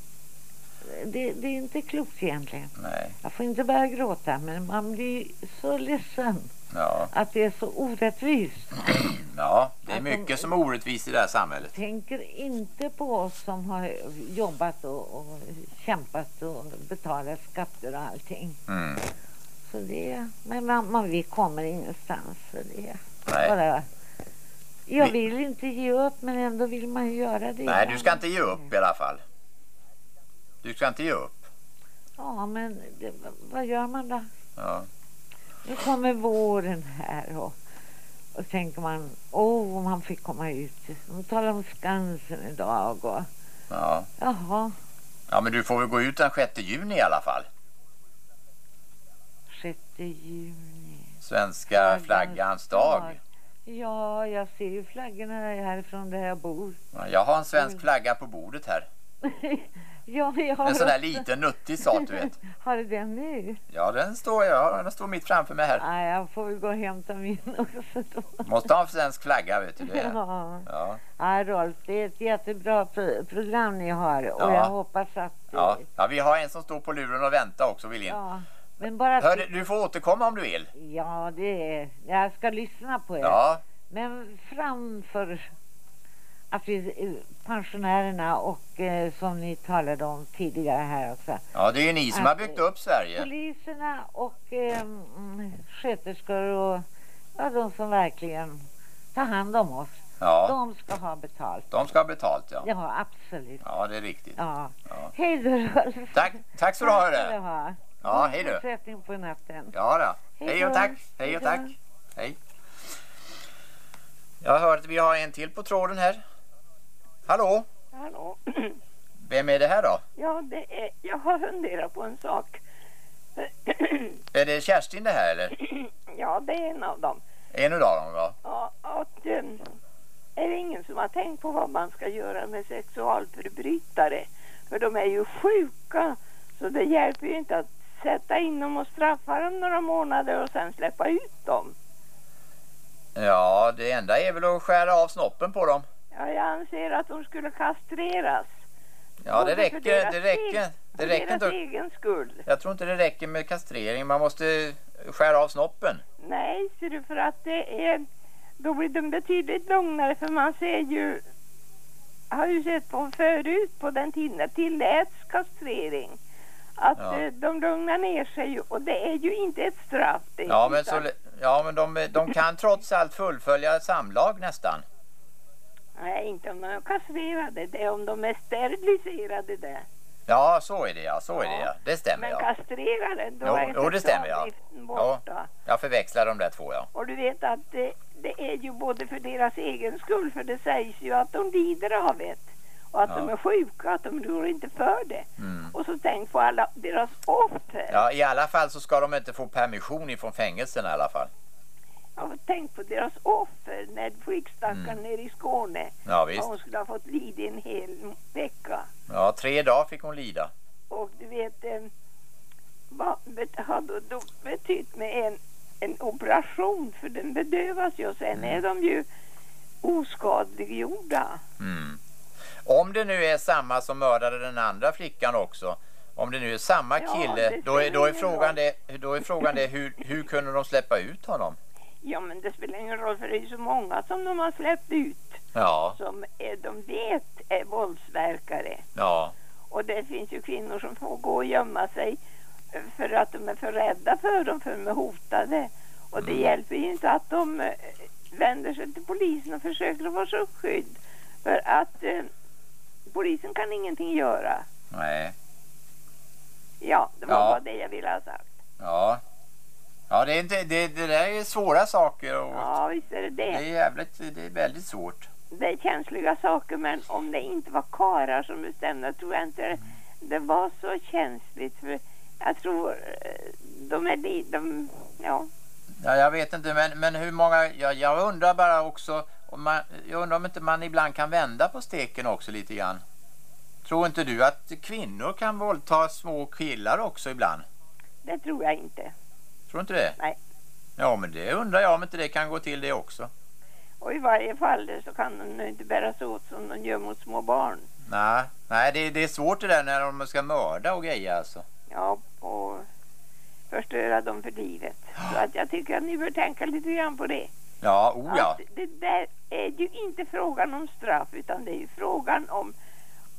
Det, det är inte klokt egentligen. Nej. Jag får inte börja gråta men man blir så ledsen Ja. att det är så orättvist. Ja. Det är Att de- mycket som är orättvist i det här samhället. Tänker inte på oss som har jobbat och, och kämpat och betalat skatter och allting. Mm. Så det, men man, man, vi kommer ingenstans. Så det Nej. bara, jag Vi- vill inte ge upp men ändå vill man göra det. Nej, du ska inte ge upp i alla fall. Du ska inte ge upp. Ja, men det, vad gör man då? Ja. Nu kommer våren här och, och tänker man, åh, om man fick komma ut. De talar om Skansen idag och Ja. jaha, ja, men du får väl gå ut den 6 juni i alla fall. 6 juni. Svenska flaggans dag. Ja, jag ser ju flaggorna härifrån där jag bor. Ja, Jag har en svensk flagga på bordet här. ja, jag har En sån där liten nuttig sak du vet. Har du den nu? Ja, den står, ja, den står mitt framför mig här. Nej, jag får väl gå och hämta min också då. Måste ha en svensk flagga vet du. Det. är- Ja. Ja. ja, Rolf, det är ett jättebra pro- program ni har och Ja. jag hoppas att... Ja. ja, vi har en som står på luren och väntar också vill in. ja. Men bara... Hör, du får återkomma om du vill. Ja, det är... Jag ska lyssna på er. Ja, Men framför pensionärerna och eh, som ni talade om tidigare här också. ja det är ju ni som har byggt upp Sverige. Poliserna och eh, sköterskor och ja, de som verkligen tar hand om oss. Ja, De ska ha betalt. de ska ha betalt ja. Ja, absolut. Ja, det är riktigt. Ja. Ja. Hej då Rolf. Tack, tack så du ha Tack ska du det. ha. Ja, hej då. fortsättning på natten. Ja då. Hej Hej och tack. Hej och tack. Hej. Jag har hört att vi har en till på tråden här. Hallå? Hallå? Vem är det här då? Ja, det är, jag har funderat på en sak. Är det Kerstin det här eller? ja, det är en av dem. En utav dem va? Ja, att, eh, är det ingen som har tänkt på vad man ska göra med sexualförbrytare? För de är ju sjuka, så det hjälper ju inte att sätta in dem och straffa dem några månader och sen släppa ut dem. Ja, det enda är väl att skära av snoppen på dem. Ja, jag anser att de skulle kastreras. Ja, det räcker. Det räcker. Det räcker inte. egen skull. Jag tror inte det räcker med kastrering. Man måste skära av snoppen. Nej, ser du, för att det är... Då blir de betydligt lugnare för man ser ju... Har ju sett på förut på den tiden det tilläts kastrering. Att Ja. eh, de lugnar ner sig och det är ju inte ett straff. Det, Ja, men, så, ja, men de, de kan trots allt fullfölja samlag nästan. Nej, inte om de är kastrerade. Det är om de är steriliserade det. Ja, så är det ja. Så är det Ja. ja. Det stämmer Men ja. kastrerade, då Jo, är jo, det stämmer, ja. borta. Jag förväxlar de där två ja. Och du vet att det, det är ju både för deras egen skull, för det sägs ju att de lider av det. Och att Ja. de är sjuka, att de rår inte för det. Mm. Och så tänk på alla deras offer. Ja, i alla fall så ska de inte få permission ifrån fängelsen i alla fall. Ja, tänk på deras offer när flickstackaren Mm. nere i Skåne. Ja, visst. hon skulle ha fått lida en hel vecka. Ja, tre dagar fick hon lida. Och du vet, eh, vad har då, betytt med en, en operation? För den bedövas ju och sen är de ju oskadliggjorda. Mm. Om det nu är samma som mördade den andra flickan också. Om det nu är samma Ja, kille, det då, är, då, är frågan det, då är frågan det hur, hur kunde de släppa ut honom? Ja, men det spelar ingen roll för det är ju så många som de har släppt ut Ja, som är, de vet är våldsverkare. ja, Och det finns ju kvinnor som får gå och gömma sig för att de är för rädda för dem, för de är hotade. Och det Mm. hjälper ju inte att de eh, vänder sig till polisen och försöker att få skydd. För att eh, polisen kan ingenting göra. nej, Ja, det var Ja. bara det jag ville ha sagt. ja. Ja, det, är inte, det, det där är svåra saker och Ja, visst är det det är det. jävligt, det är väldigt svårt. Det är känsliga saker, men om det inte var karar som bestämde tror jag inte det, det var så känsligt. För jag tror eh, de är dit, de, ja. Ja, jag vet inte, men, men hur många... Jag, jag undrar bara också... Om man, jag undrar om inte man ibland kan vända på steken också lite grann. Tror inte du att kvinnor kan våldta små killar också ibland? Det tror jag inte. Tror inte det? Nej. Ja, men det undrar jag om inte det kan gå till det också. Och i varje fall så kan de inte bära sig åt som de gör mot små barn. Nej, nej det, det är svårt det där när de ska mörda och grejer alltså. Ja, och förstöra dem för livet. Så att jag tycker att ni bör tänka lite grann på det. Ja, oh ja. Att det där är ju inte frågan om straff utan det är ju frågan om...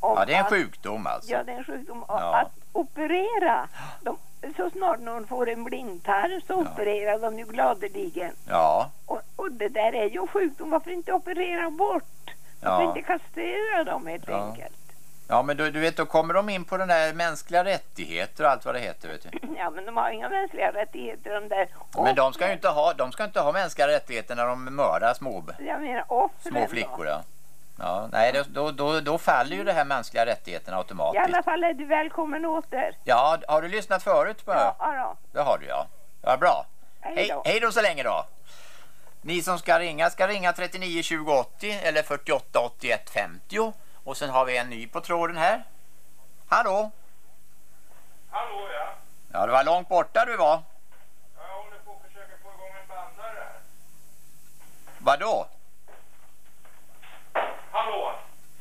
om Ja, det är en att, sjukdom alltså. Ja, det är en sjukdom. Ja. Att operera. De, så snart någon får en blindtarm så opererar de ju gladeligen. Ja, Och, och det där är ju sjukdom. Varför inte operera bort? Varför Ja. inte kastrera dem helt Ja. enkelt? ja men du, du vet då kommer de in på den där mänskliga rättigheter och allt vad det heter vet du. Ja, men de har inga mänskliga rättigheter de där. Men de ska ju inte ha, de ska inte ha mänskliga rättigheter när de mördar små, Jag menar offren små då. flickor. Ja. Ja, nej, då, då, då faller ju det här mänskliga rättigheterna I automatiskt. alla fall är du välkommen åter. Ja, har du lyssnat förut på Ja, ja då. Det har du ja. Ja, bra. Hej Hej, då. hej då så länge då. Ni som ska ringa ska ringa 39 20 80 eller 48 81 50. Och sen har vi en ny på tråden här. Hallå? Hallå ja. Ja, det var långt borta du var. Jag håller på att försöka få igång en bandare här. Vadå? Hallå?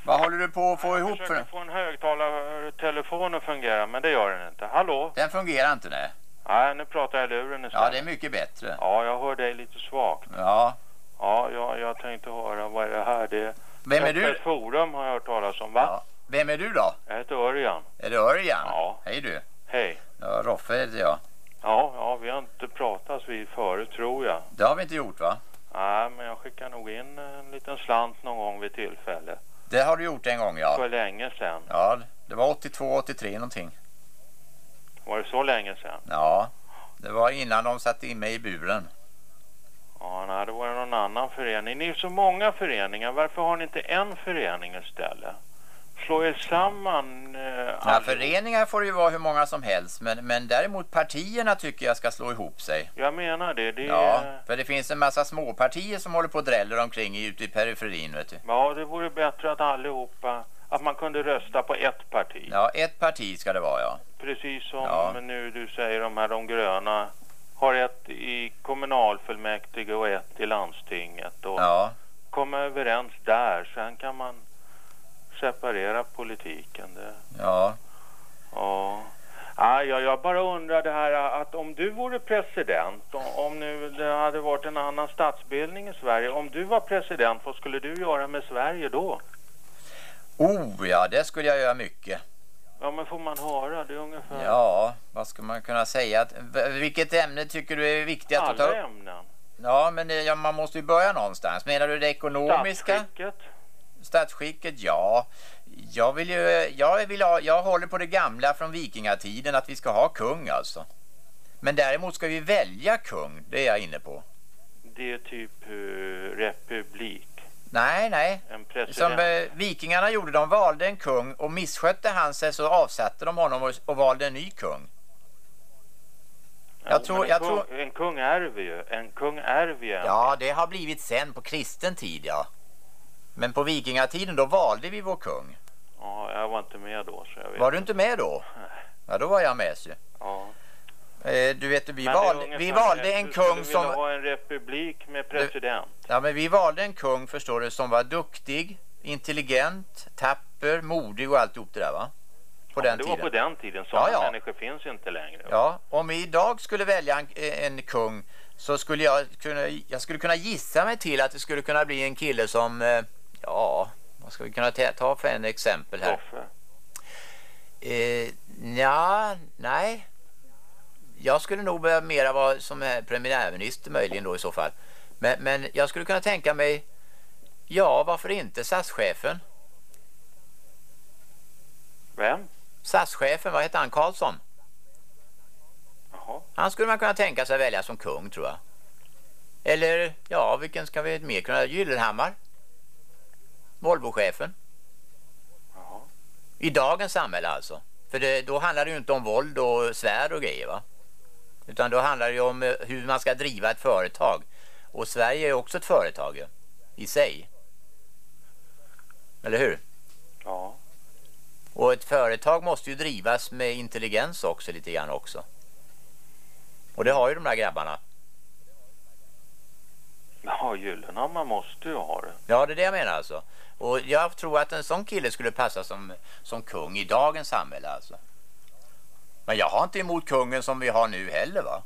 Vad håller du på att få jag ihop försöker för? få en högtalartelefon att fungera men det gör den inte. Hallå? Den fungerar inte nej. Nej, nu pratar jag luren istället. Ja, det är mycket bättre. Ja, jag hör dig lite svagt. Ja. Ja, jag, jag tänkte höra vad är det här? Det är Vem är du? Forum har jag hört talas om. Va? Ja. Vem är du då? Jag heter Örjan. Är det Örjan? Ja. Hej du. Hej. Ja, Roffe heter jag. Ja, ja, vi har inte pratats vid förut tror jag. Det har vi inte gjort va? Nej, men jag skickar nog in en liten slant någon gång vid tillfälle. Det har du gjort en gång ja. För länge sedan. Ja, det var 82, 83 någonting. Var det så länge sedan? Ja, det var innan de satte in mig i buren. Ja, nej, det var någon annan förening. Ni är så många föreningar. Varför har ni inte en förening istället? Slå er samman. Eh, Ja, föreningar får det ju vara hur många som helst, men, men däremot partierna tycker jag ska slå ihop sig. Jag menar det. det Ja, är... för det finns en massa småpartier som håller på och dräller omkring ute i periferin, vet du. ja, det vore bättre att allihopa, att man kunde rösta på ett parti. Ja, ett parti ska det vara, ja. Precis som Ja. nu du säger de här de gröna har ett i kommunalfullmäktige och ett i landstinget och Ja, komma överens där. Sen kan man separera politiken. Det, ja. Ja. Ja, jag, bara undrar det här att om du vore president, om nu det hade varit en annan statsbildning i Sverige, om du var president, vad skulle du göra med Sverige då? Oh ja, det skulle jag göra mycket. Ja, men får man höra? Det är ungefär Ja, vad ska man kunna säga? Vilket ämne tycker du är viktigast att ta alla upp? ämnen. Ja, men det, ja, man måste ju börja någonstans. Menar du det ekonomiska? Statsskicket. Statsskicket, ja. Jag vill ju, jag vill ha, jag håller på det gamla från vikingatiden att vi ska ha kung alltså. Men däremot ska vi välja kung, det är jag inne på. Det är typ eh, republik. Nej, nej. Som eh, vikingarna gjorde, de valde en kung och misskötte han sig så avsatte de honom och, och valde en ny kung. jag tror- en, jag kung, tror- en kung ärver ju. En kung ärver ju. Ja, det har blivit sen på kristen tid, ja. Men på vikingatiden då valde vi vår kung. ja, jag var inte med då så jag vet Var du inte med då? Ja, då var jag med. Så. Ja. Eh, du vet, vi valde, vi valde en kung som... ha en republik med president. Ja, men vi valde en kung, förstår du, som var duktig, intelligent, tapper, modig och alltihop det där, va? På den det tiden. var på den tiden. Sådana Ja, ja. människor finns inte längre. Ja, om vi idag skulle välja en, en kung så skulle jag kunna, jag skulle kunna gissa mig till att det skulle kunna bli en kille som, eh, ja, vad ska vi kunna ta, för en exempel här? Roffe. Eh, ja, nej. Jag skulle nog börja mera vara som eh, premiärminister möjligen då i så fall. Men, men jag skulle kunna tänka mig, ja varför inte SAS-chefen? Vem? SAS-chefen, vad heter han? Karlsson? Jaha. Han skulle man kunna tänka sig välja som kung tror jag. Eller, ja vilken ska vi mer kunna? Gyllenhammar? Volvochefen? Jaha. I dagens samhälle alltså. För det, då handlar det ju inte om våld och svärd och grejer va? Utan då handlar det ju om eh, hur man ska driva ett företag. Och Sverige är också ett företag ju, i sig. Eller hur? Ja. Och ett företag måste ju drivas med intelligens också lite grann också. Och det har ju de där grabbarna. Ja, Gyllenhammar måste ju ha det. Ja, det är det jag menar alltså. Och jag tror att en sån kille skulle passa som, som kung i dagens samhälle alltså. Men jag har inte emot kungen som vi har nu heller va?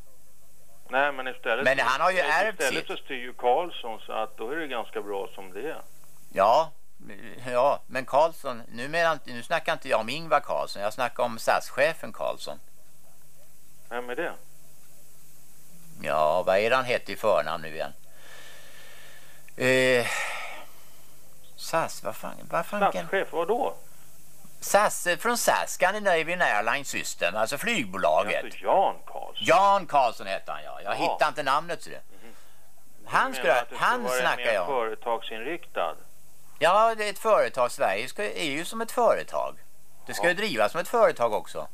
Nej, men istället, Men han har ju ärvt istället så styr ju Karlsson så att då är det ganska bra som det är. Ja, ja, men Karlsson, nu, menar, inte- nu snackar inte jag om Ingvar Karlsson, jag snackar om SAS-chefen Karlsson. Vem är det? Ja, vad är det han hette i förnamn nu igen? Eh, SAS, vad fan, vad fanken? Statschef, vadå? SAS, eh, från SAS, Scandinavian Airlines System, alltså flygbolaget. Alltså Jan Karlsson. Jan Karlsson hette han ja, jag Jaha. hittar inte namnet så det. Han, Du skulle, han snackar jag om. företagsinriktad? Ja, det är ett företag. Sverige ska, är ju som ett företag. Det ska ju drivas som ett företag också.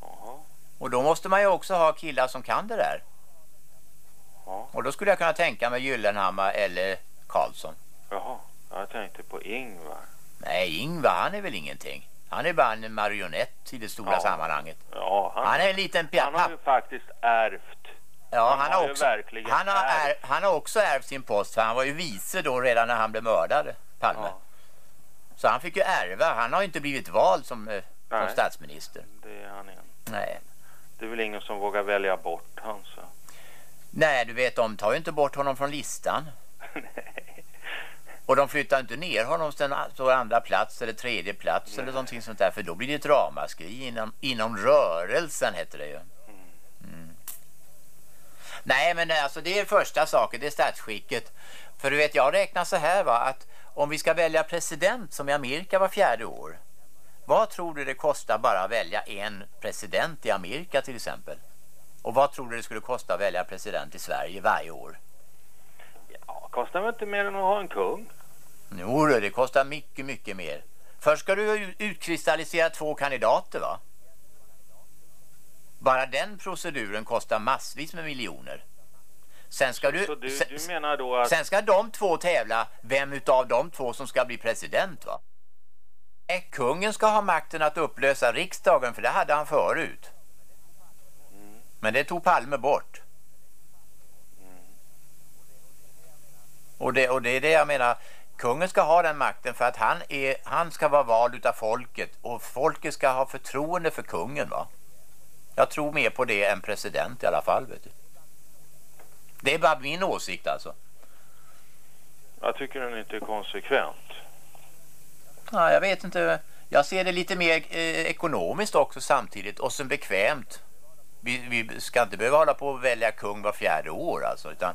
Jaha. Och då måste man ju också ha killar som kan det där. Och då skulle jag kunna tänka mig Gyllenhammar eller Karlsson. Jaha, jag tänkte på Ingvar. Nej, Ingvar han är väl ingenting. Han är bara en marionett i det stora Ja. sammanhanget. Ja, han, Han är en liten han har ju faktiskt ärvt. Ja, han han, har har också, han, har är, ärvt. han har också ärvt sin post för han var ju vice då redan när han blev mördad, Palme. Ja, Så han fick ju ärva. Han har ju inte blivit vald som, eh, som statsminister. det är han igen. Nej. Det är väl ingen som vågar välja bort så. Nej, du vet, de tar ju inte bort honom från listan. Nej. Och de flyttar inte ner honom till andra plats eller tredje plats eller någonting sånt där. För då blir det ett ramaskri inom, inom rörelsen heter det ju. Mm. Nej men alltså det är första saken, det är statsskicket. För du vet jag räknar så här va att om vi ska välja president som i Amerika var fjärde år. Vad tror du det kostar bara att välja en president i Amerika till exempel? Och vad tror du det skulle kosta att välja president i Sverige varje år? Kostar väl inte mer än att ha en kung? Jo, det kostar mycket, mycket mer. Först ska du utkristallisera två kandidater va? Bara den proceduren kostar massvis med miljoner. Sen ska du, du, sen, du att... sen ska de två tävla vem utav de två som ska bli president va? Nej, kungen ska ha makten att upplösa riksdagen för det hade han förut. Men det tog Palme bort. Och det, och det är det jag menar. Kungen ska ha den makten för att han, är, han ska vara vald utav folket och folket ska ha förtroende för kungen va. Jag tror mer på det än president i alla fall vet du. Det är bara min åsikt alltså. Jag tycker den inte är konsekvent. Ja, jag vet inte. Jag ser det lite mer eh, ekonomiskt också samtidigt och sen bekvämt. Vi, vi ska inte behöva hålla på och välja kung var fjärde år alltså utan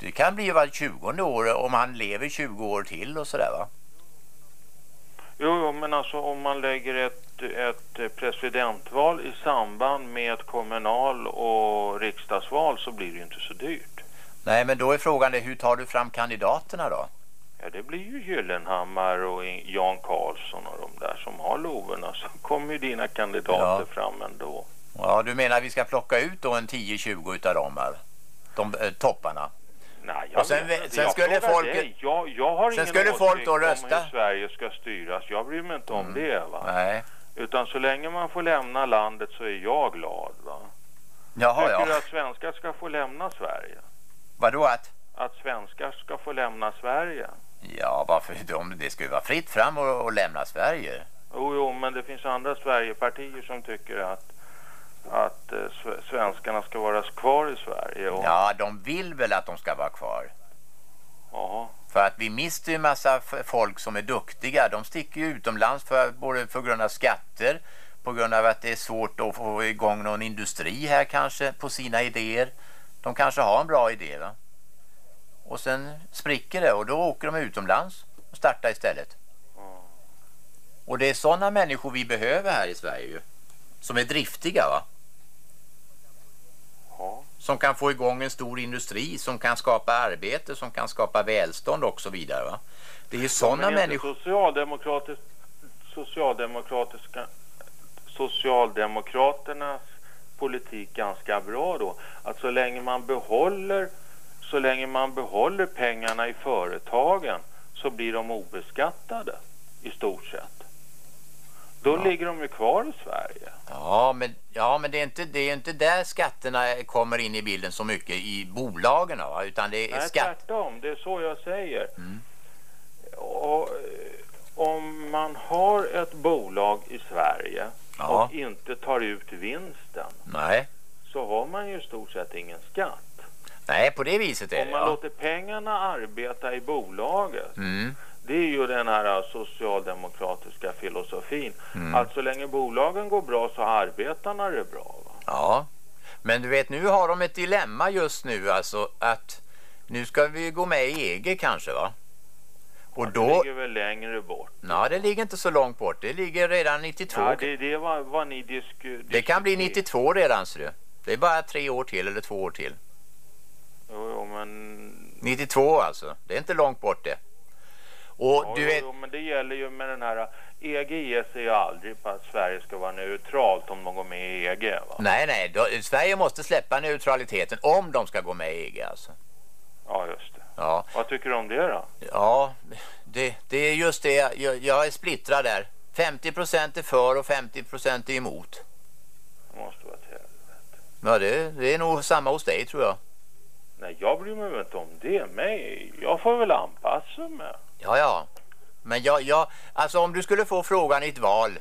det kan bli var tjugonde år om han lever 20 år till och sådär va. Jo, men alltså om man lägger ett, ett presidentval i samband med ett kommunal och riksdagsval så blir det ju inte så dyrt. Nej men då är frågan det, hur tar du fram kandidaterna då? Ja, det blir ju Gyllenhammar och Jan Karlsson och de där som har loverna. Så kommer ju dina kandidater Ja. fram ändå. Ja du menar vi ska plocka ut då en 10-20 utav dem här? De eh, topparna. Nej, Och sen- vet sen skulle folket- dig. Jag, jag har sen skulle folk då rösta. hur Sverige ska styras. Jag bryr mig inte om det va. Nej. Utan så länge man får lämna landet så är jag glad va. Jaha Tycker du ja. att svenskar ska få lämna Sverige? Vadå att? Att svenskar ska få lämna Sverige? Ja varför? De, det ska ju vara fritt fram och, och lämna Sverige. Jo, jo, men det finns andra Sverigepartier som tycker att, att eh, sve- svenskarna ska vara kvar i Sverige. Och, Ja de vill väl att de ska vara kvar. Jaha. För att vi mister ju massa f- folk som är duktiga. De sticker ju utomlands för, både på grund av skatter, på grund av att det är svårt att få igång någon industri här kanske på sina idéer. De kanske har en bra idé va? Och sen spricker det och då åker de utomlands och startar istället. Och det är sådana människor vi behöver här i Sverige ju. Som är driftiga va? Ja. Som kan få igång en stor industri, som kan skapa arbete, som kan skapa välstånd och så vidare va? Det är ju sådana människor. Socialdemokratisk, socialdemokratiska, Socialdemokraternas politik ganska bra då. Att så länge man behåller så länge man behåller pengarna i företagen så blir de obeskattade i stort sett. Då Ja. ligger de ju kvar i Sverige. Ja, men, ja, men det är inte, det är inte där skatterna kommer in i bilden så mycket i bolagen va? utan det är Nej, skatt. tvärtom. Det är så jag säger. Mm. Och, eh, om man har ett bolag i Sverige Ja. och inte tar ut vinsten Nej. så har man ju i stort sett ingen skatt. Nej, på det viset är Om det man ja. låter pengarna arbeta i bolaget Mm. Det är ju den här socialdemokratiska filosofin. Mm. Att så länge bolagen går bra så arbetarna det bra. Va? Ja. Men du vet, nu har de ett dilemma just nu alltså att nu ska vi gå med i EG kanske va? Och Det då, ligger väl längre bort. nej det ligger inte så långt bort. Det ligger redan 92. Ja, det, det var vad ni disku, Det kan bli diskuter- 92 redan ser du. Det är bara tre år till eller två år till. Jo, jo, men... 92 alltså. Det är inte långt bort det. Och Ja, du vet, jo, men det gäller ju med den här... EG ger sig ju aldrig på att Sverige ska vara neutralt om de går med i EG. Va? nej nej, då, Sverige måste släppa neutraliteten om de ska gå med i EG alltså. Ja, just det. Ja, Vad tycker du om det då? ja det, det är just det, jag, jag är splittrad där. 50% är för och 50% är emot. Det måste vara ett helvete. Ja, det, det är nog samma hos dig tror jag. Nej, jag bryr mig inte om det. Mig, jag får väl anpassa mig. Ja, ja. Men jag, jag, alltså om du skulle få frågan i ett val.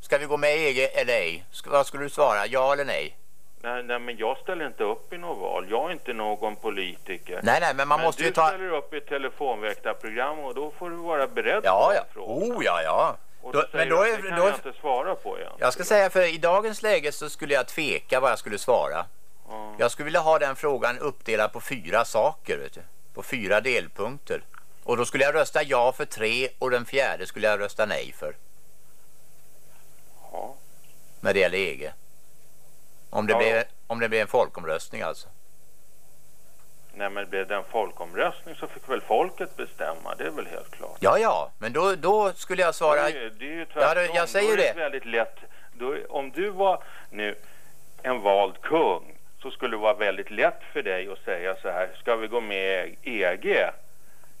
Ska vi gå med i EG eller ej? Vad skulle du svara? Ja eller nej? Nej, nej, men jag ställer inte upp i något val. Jag är inte någon politiker. Nej, nej, men man men måste du ju ta... ställer upp i ett telefonväktarprogram och då får du vara beredd Ja, på ja. frågan. Oh, ja, ja. Och Då, då, men då du är, det kan då jag inte svara på igen. jag ska säga för i dagens läge så skulle jag tveka vad jag skulle svara. Ja. Jag skulle vilja ha den frågan uppdelad på fyra saker, vet du. På fyra delpunkter. Och då skulle jag rösta ja för tre och den fjärde skulle jag rösta nej för. Ja. När det gäller EG. Om det, Ja. blir, om det blir en folkomröstning alltså. Nej, men blev det en folkomröstning så fick väl folket bestämma. Det är väl helt klart. Ja, ja. Men då, då skulle jag svara... Det, är, det är ju Ja, det- tvärtom. jag säger är det. väldigt lätt. Då, om du var nu en vald kung så skulle det vara väldigt lätt för dig att säga så här. Ska vi gå med i EG?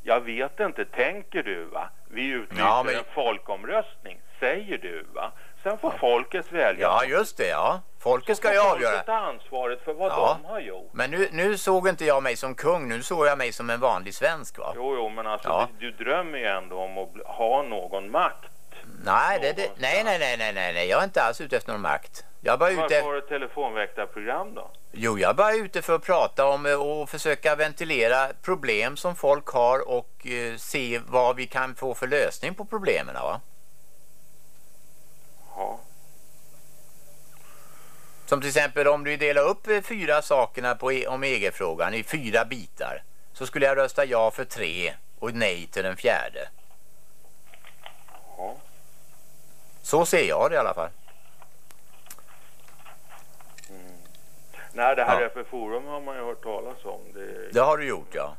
Jag vet inte, tänker du va? Vi utlyser Ja, men- en folkomröstning, säger du va? Sen får folket välja. Ja, just det, ja. Folket ska ju avgöra. Folket ta ansvaret för vad Ja. de har gjort. Men nu, nu såg inte jag mig som kung, nu såg jag mig som en vanlig svensk va? Jo, jo, men alltså Ja. du, du drömmer ju ändå om att ha någon makt. Nej, det, det, nej, nej, nej, nej, nej, jag är inte alls ute efter någon makt. Jag är bara Varför ute, har du ett telefonväktarprogram då? jo, jag är bara ute för att prata om eh, och försöka ventilera problem som folk har och eh, se vad vi kan få för lösning på problemen va? Ja. Som till exempel om du delar upp eh, fyra sakerna på, E- om EG-frågan i fyra bitar så skulle jag rösta ja för tre och nej till den fjärde. Ja. Så ser jag det i alla fall. Nej, det här Ja. är forum har man ju hört talas om. Det, Det har du gjort ja.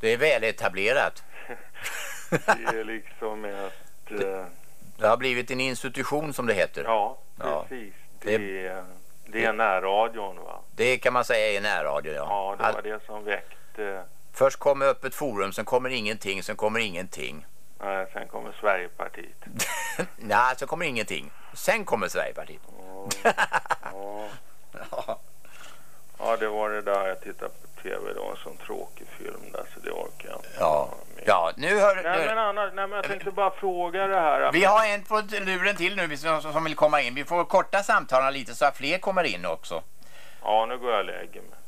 Det är väl etablerat. det är liksom ett... eh, Det har blivit en institution som det heter. ja, Ja. precis. Det- Det, är, det är närradion va? Det kan man säga är närradio ja. Ja, det All- var det som väckte... Först kommer öppet forum, sen kommer ingenting, sen kommer ingenting. Nej, sen kommer Sverigepartiet. Nej, så kommer ingenting. Sen kommer Sverigepartiet. Ja, ja. ja, det var det där jag tittade på tv. Det var en sån tråkig film där så det orkar jag inte. Ja, ja nu hör Nej, men nu. annars, nej, men jag tänkte bara fråga det här. Vi har en på luren till nu som som vill komma in. Vi får korta samtalen lite så att fler kommer in också. Ja, nu går jag och lägger mig.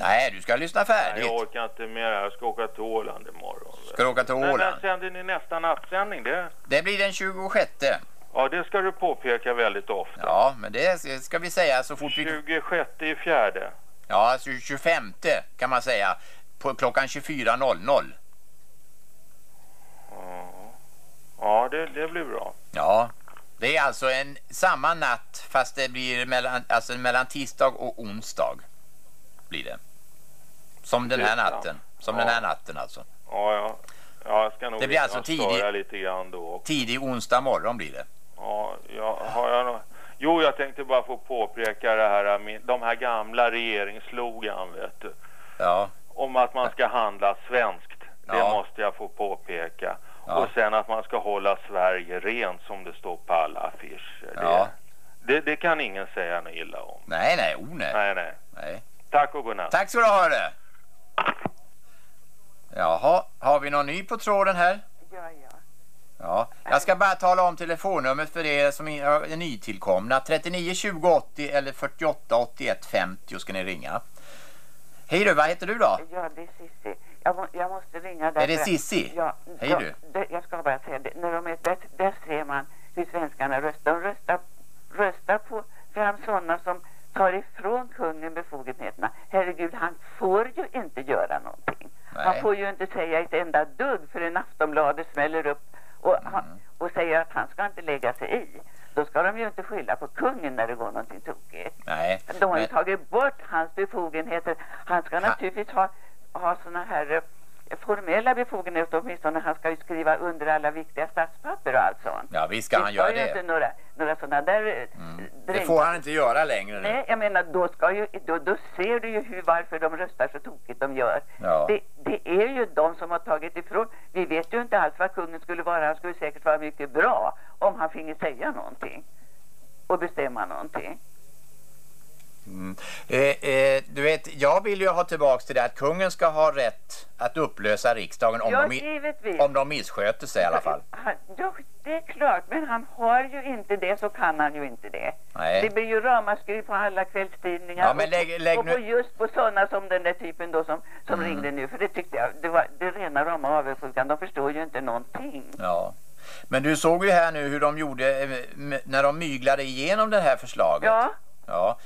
Nej, du ska lyssna Nej, färdigt. jag orkar inte mer. Jag ska åka till Åland imorgon. Ska du åka till Men när Åland? sänder ni nästa nattsändning? Det, Det blir den 26. Ja, det ska du påpeka väldigt ofta. Ja, men det ska vi säga så fort vi... 26 i fjärde. Ja, alltså 25 kan man säga. På klockan 24.00. Ja, ja det, det blir bra. Ja, det är alltså en samma natt fast det blir mellan, alltså mellan tisdag och onsdag. Blir det. Som den här natten. Som Ja. den här natten alltså. Ja, ja. ja jag ska nog Det blir alltså då. Tidig onsdag morgon blir det. Ja, jag, har jag, nå- Jo, jag tänkte bara få påpeka det här, min- de här gamla regeringsslogan, vet du. Ja. Om att man ska handla svenskt. Det Ja. måste jag få påpeka. Ja. Och sen att man ska hålla Sverige rent som det står på alla affischer. Ja. Det, det, det kan ingen säga något illa om. Nej, nej, oh nej. Nej, nej. nej. Tack och godnatt. Tack ska du ha det. Jaha, har vi någon ny på tråden här? Ja, ja. Ja, jag ska bara tala om telefonnumret för er som är nytillkomna. 39 20 80 eller 48 81 50 ska ni ringa. Hej du, vad heter du då? Ja, det är Cissi. Jag, må, jag måste ringa där. Är det Cissi? Ja. Hej ja, du. Det, jag ska bara säga det. När de är där, där ser man hur svenskarna röstar. De röstar, röstar på fram sådana som tar ifrån kungen befogenheterna. Herregud, han får ju inte göra någonting. Nej. Han får ju inte säga ett enda dugg för en Aftonbladet smäller upp och, han, Mm. och säger att han ska inte lägga sig i. Då ska de ju inte skylla på kungen när det går någonting tokigt. Nej. De har ju men- tagit bort hans befogenheter. Han ska naturligtvis ha, ha såna här eh, formella befogenheter åtminstone. Han ska ju skriva under alla viktiga statspapper och allt sånt. Ja, visst ska han göra det. inte några, några sådana där eh, Det drängar. får han inte göra längre nu. Nej, jag menar då ska ju, då, då ser du ju hur, varför de röstar så tokigt de gör. Ja. Det, det är ju de som har tagit ifrån. Vi vet ju inte alls vad kungen skulle vara. Han skulle säkert vara mycket bra om han finge säga någonting och bestämma någonting. Mm. Eh, eh, du vet, jag vill ju ha tillbaks till det att kungen ska ha rätt att upplösa riksdagen om, Ja, de, om de missköter sig i alla fall. Han, ja, det är klart, men han har ju inte det så kan han ju inte det. Nej. Det blir ju ramaskri på alla kvällstidningar Ja, men lägg- och, lägg och nu- på just på sådana som den där typen då som, som Mm. ringde nu. För det tyckte jag, det var det rena rama avundsjukan. De förstår ju inte någonting. Ja. Men du såg ju här nu hur de gjorde eh, när de myglade igenom det här förslaget. Ja, Ja.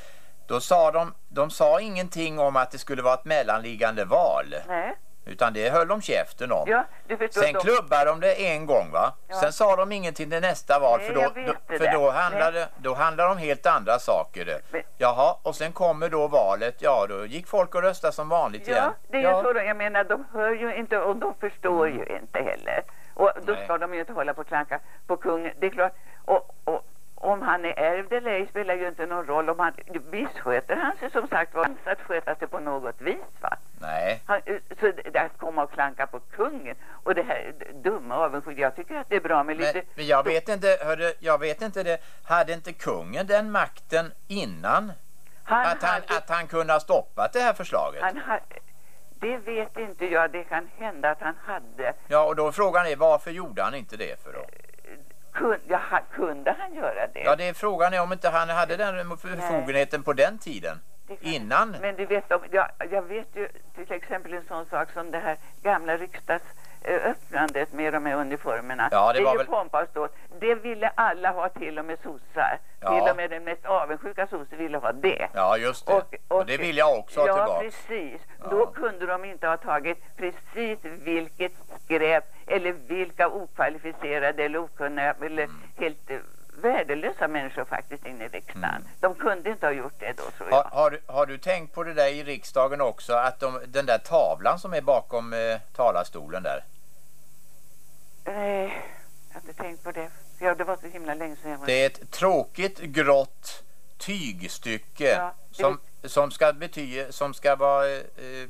Då sa de, de sa ingenting om att det skulle vara ett mellanliggande val. nej. Utan det höll de käften om. Ja. Sen de- klubbade de det en gång va? Ja. Sen sa de ingenting till nästa val Nej, för, då, för då, handlade, då handlade de helt andra saker. Men- Jaha, och sen kommer då valet. Ja, då gick folk och röstade som vanligt igen. Ja, det är ju så. Då. Jag menar, de hör ju inte och de förstår ju inte heller. Och då Nej. ska de ju inte hålla på och klanka på kungen. Det är klart. Om han är ärvd eller ej spelar ju inte någon roll. Om han missköter han sig som sagt var att sköta sig på något vis va. Nej. Han, så det- att komma och klanka på kungen och det här dumma avundsjuka. Jag tycker att det är bra med lite... Men, men jag vet inte, hörde, jag vet inte det. Hade inte kungen den makten innan? han, Att han, hade- att han kunde ha stoppat det här förslaget? han ha, det vet inte jag. Det kan hända att han hade. Ja, och då frågan är varför gjorde han inte det för då? Kun, ja, ha- kunde han göra det? Ja, det är frågan är om inte han hade den befogenheten på den tiden. Innan. Men du vet, jag, jag vet ju till exempel en sån sak som det här gamla riksdags öppnandet med de här uniformerna. Ja, det är var ju väl- pompa och ståt. Det ville alla ha, till och med sossar. Ja. Till och med den mest avundsjuka sosse ville ha det. Ja, just det. Och, det vill jag också ha ja, tillbaka. precis. Ja. Då kunde de inte ha tagit precis vilket skräp eller vilka okvalificerade eller okunniga eller Mm. helt eh, värdelösa människor faktiskt in i riksdagen. De kunde inte ha gjort det då tror jag. Mm. Har, har, du- har du tänkt på det där i riksdagen också? Att de, den där tavlan som är bakom eh, talarstolen där. Nej, jag har inte tänkt på det. Ja, det var så himla länge sedan jag var... Det är ett tråkigt grått tygstycke Ja, som, som ska betyda, som ska vara, eh, eh,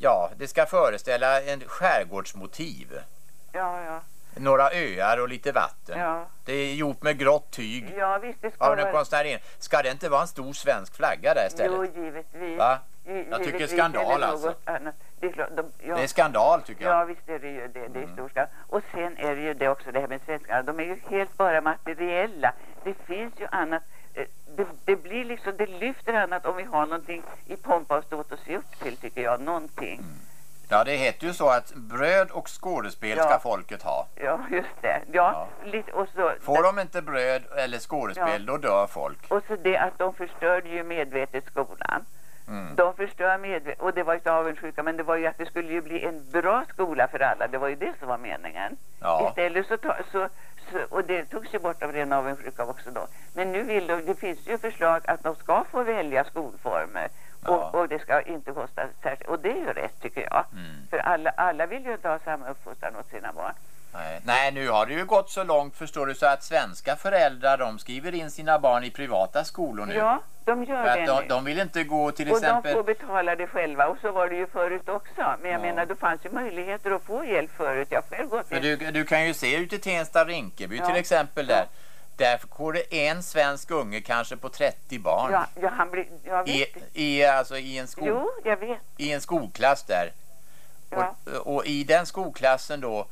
ja, det ska föreställa en skärgårdsmotiv. Ja, ja, Några öar och lite vatten. ja. Det är gjort med grått tyg Ja, visst det ska av vara... konstnärin. Ska det inte vara en stor svensk flagga där istället? Jo, givetvis. Va? Jag tycker givetvis, skandal, eller något alltså. Annat. Det är klart, de, ja. Det är skandal tycker jag. Ja, visst är det ju det. Det är stor skam. Och sen är det ju det också det här med svenskarna. De är ju helt bara materiella. Det finns ju annat. Eh, Det, det blir liksom, det lyfter annat om vi har någonting i pompa och ståt och se upp till tycker jag. Någonting. Ja, det heter ju så att bröd och skådespel Ja. ska folket ha. Ja, just det. Ja, Lite, och så... Får de inte bröd eller skådespel, då dör folk. Och så det att de förstörde ju medvetet. Mm. Förstör medvetet, och det var inte avundsjuka, men det var ju att det skulle ju bli en bra skola för alla. Det var ju det som var meningen. Ja. Istället så, ta, så, så, och det togs ju bort av ren avundsjuka också då. Men nu vill de, det finns ju förslag att de ska få välja skolformer. Och, Ja. och det ska inte kosta särskilt. Och det är ju rätt tycker jag. Mm. För alla, alla vill ju inte ha samma uppfostran åt sina barn. Nej. Nej, nu har det ju gått så långt förstår du så att svenska föräldrar de skriver in sina barn i privata skolor nu. Ja, de gör det de, nu. de vill inte gå till och exempel... de får betala det själva och så var det ju förut också. Men jag Ja. menar, det fanns ju möjligheter att få hjälp förut. Jag själv gått För du, du kan ju se ut i Tensta Rinkeby Ja. till exempel där. Där går det en svensk unge kanske på 30 barn. Ja, ja, han blir... Jag vet. I, i, alltså, i, en skol, Jo, jag vet. I en skolklass där. Ja. Och, och i den skolklassen då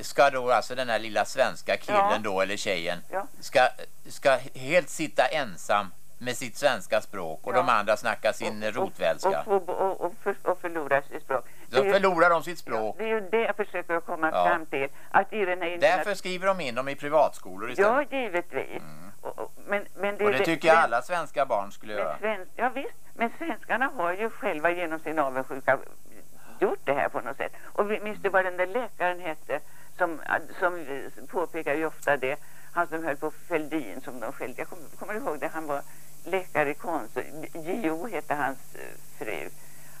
ska då alltså den här lilla svenska killen Ja. då eller tjejen Ja. ska, ska helt sitta ensam med sitt svenska språk och Ja. de andra snackar sin rotvälska. Och, och, och, för, och förlora sitt språk. Då ju- förlorar de sitt språk. Det är ju det jag försöker komma Ja. fram till. Att i den här Därför skriver de in dem i privatskolor istället. Ja, givetvis. Och, och, men, men det, och det tycker jag alla svenska barn skulle göra. svensk, ja visst, men svenskarna har ju själva genom sin avundsjuka gjort det här på något sätt. Och minns du vad den där läkaren hette som, som påpekar ju ofta det, han som höll på Fälldin som de skällde, jag kommer, kommer ihåg det, han var läkare i Konsum, J.O. hette hans eh, fru.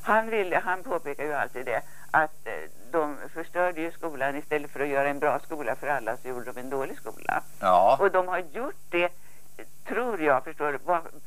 Han, ville, han påpekar ju alltid det att eh, de förstörde ju skolan istället för att göra en bra skola för alla så gjorde de en dålig skola. Ja. Och de har gjort det, tror jag, förstår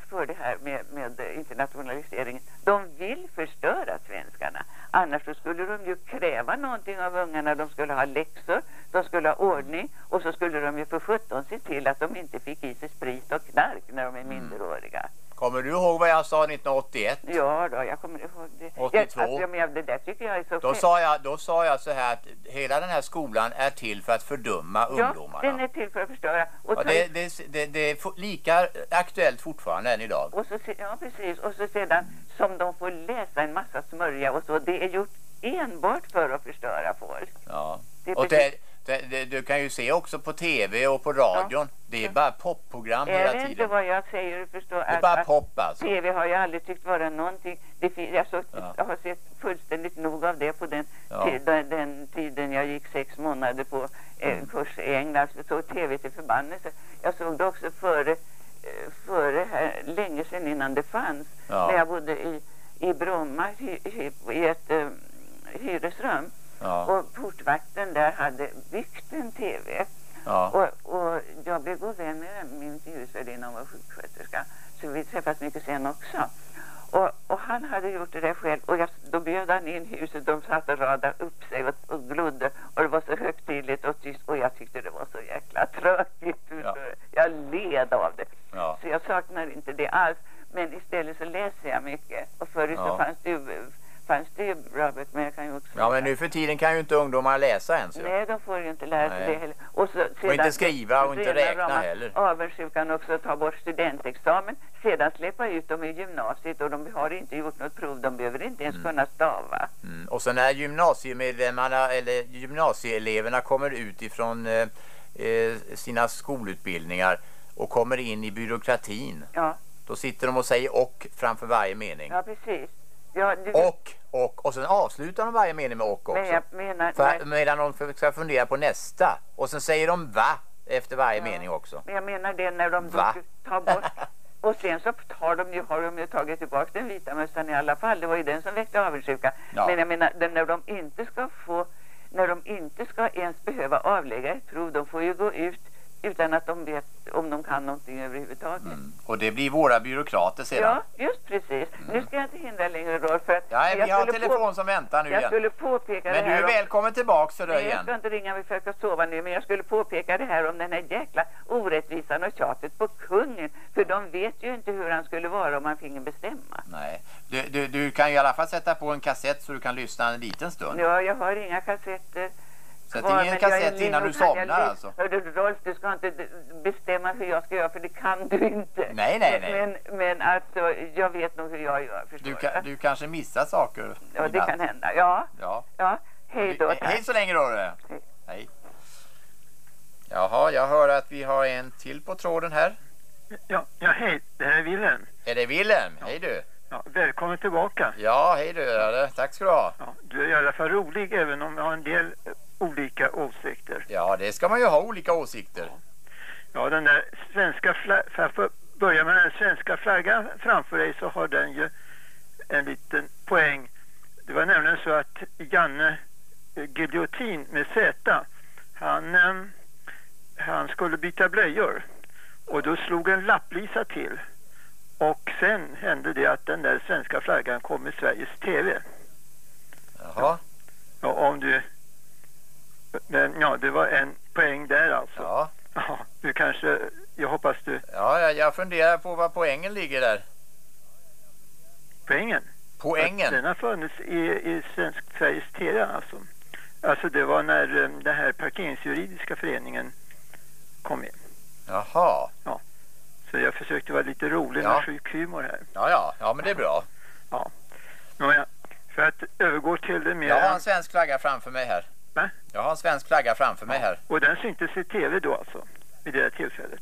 för det här med, med internationaliseringen. De vill förstöra svenskarna. Annars så skulle de ju kräva någonting av ungarna. De skulle ha läxor, de skulle ha ordning och så skulle de ju för sjutton se till att de inte fick i sig sprit och knark när de är minderåriga. Kommer du ihåg vad jag sa 1981? Ja, då, jag kommer ihåg det. 82. Jag, alltså, men det där tycker jag är så Då fel. sa, jag, då sa jag så här att hela den här skolan är till för att fördöma Ja, ungdomarna. den är till för att förstöra. Och Ja, det, det, det, det är lika aktuellt fortfarande än idag. Och så, ja, precis. Och så sedan som de får läsa en massa smörja och så. Det är gjort enbart för att förstöra folk. Ja. Det Och det, det, det, du kan ju se också på tv och på radion. Det är bara popprogram hela det inte tiden. vad jag säger? Du förstår Det är att- bara pop alltså. TV har jag aldrig tyckt vara någonting. Det fin- jag, så, Ja. jag har sett fullständigt nog av det på den, Ja. den, den tiden jag gick sex månader på eh, Mm. kurs i England. Så såg TV till förbannelse. Jag såg det också före, eh, före här, länge sedan innan det fanns. Ja. När jag bodde i, i Bromma hy, i ett eh, hyresrum. Ja. Och portvakten där hade byggt en TV. Ja. Och, och jag blev god vän med min hyresvärdinna, hon var sjuksköterska. Så vi träffades mycket sen också. Och, och han hade gjort det där själv. Och jag, då bjöd han in huset. De satt och radade upp sig och, och glodde. Och det var så högtidligt och tyst. Och jag tyckte det var så jäkla tråkigt. Ja. Jag led av det. Ja. Så jag saknar inte det alls. Men istället så läser jag mycket. Och förut så Ja. fanns det ju, fanns det ju bra böcker. Men jag kan ju också Ja, men nu för tiden kan ju inte ungdomar läsa ens. Nej, de får ju inte lära sig Nej. det heller. Och, så, sedan, inte skriva och inte räkna heller. Avundsjukan också ta bort studentexamen. Sedan släppa ut dem i gymnasiet och de har inte gjort något prov. De behöver inte ens kunna stava. Mm. Och så när gymnasiemedlemmarna eller gymnasieeleverna kommer ut ifrån eh, eh, sina skolutbildningar och kommer in i byråkratin. Ja, Då sitter de och säger och framför varje mening. ja precis. Ja, du, Och, och, och sen avslutar de varje mening med och också. men jag menar... För, medan de ska fundera på nästa. Och sen säger de va efter varje mening också. men jag menar det när de Va? tar bort... Och sen så tar de ju, har de ju tagit tillbaka den vita mössan i alla fall. Det var ju den som väckte avundsjuka. Ja. Men jag menar, när de inte ska få... När de inte ska ens behöva avlägga ett prov. De får ju gå ut utan att de vet om de kan någonting överhuvudtaget. Mm. Och det blir våra byråkrater sedan. Ja, just precis. Nu ska jag inte hindra längre Rolf. För att Ja, jag vi har telefon som väntar nu jag igen. skulle påpeka Men det du här är om- välkommen tillbaka så Nej, jag igen. ska inte ringa mig för att jag ska sova nu, men jag skulle påpeka det här om den här jäkla orättvisan och tjatet på kungen. För de vet ju inte hur han skulle vara om han finge bestämma. Nej. Du, du, du kan ju i alla fall sätta på en kassett så du kan lyssna en liten stund. Ja, jag har inga kassetter. Sätt in en kassett innan du somnar alltså. Hördu Rolf, du ska inte bestämma hur jag ska göra för det kan du inte. Nej, nej, nej. Men, men alltså, jag vet nog hur jag gör, Du, kan, du kanske missar saker. Ja, det ibland. kan hända. Ja, Ja. ja. Hej då, Hej, tack. hej så länge då. Hej. Hej. Jaha, jag hör att vi har en till på tråden här. Ja, ja hej, det här är Wilhelm. Är det Willem? Hej du. Ja, välkommen tillbaka. Ja, hej du. Ja, Tack ska du ha. Ja, du är i alla fall rolig även om jag har en del olika åsikter. Ja, det ska man ju ha olika åsikter. Ja, den där svenska flaggan, för att börja med den svenska flaggan framför dig så har den ju en liten poäng. Det var nämligen så att Janne eh, Giljotin med Z, han, eh, han skulle byta blöjor. Och då slog en lapplisa till. Och sen hände det att den där svenska flaggan kom i Sveriges TV. Jaha. Ja, om du... Men ja, det var en poäng där alltså. Ja. Ja, du kanske... Jag hoppas du... Ja, jag, jag funderar på vad poängen ligger där. Poängen? Poängen? Den har funnits i, i svensk, Sveriges TV alltså. Alltså det var när um, den här parkeringsjuridiska föreningen kom in. Jaha. Ja. Så jag försökte vara lite rolig Ja. med sjuk humor här. Ja, ja, ja, men det är bra. Ja. Nåja, för att övergå till det mer... Jag har en svensk flagga framför mig här. Jag har en svensk flagga framför mig här. Och den syntes i TV då alltså, vid det här tillfället.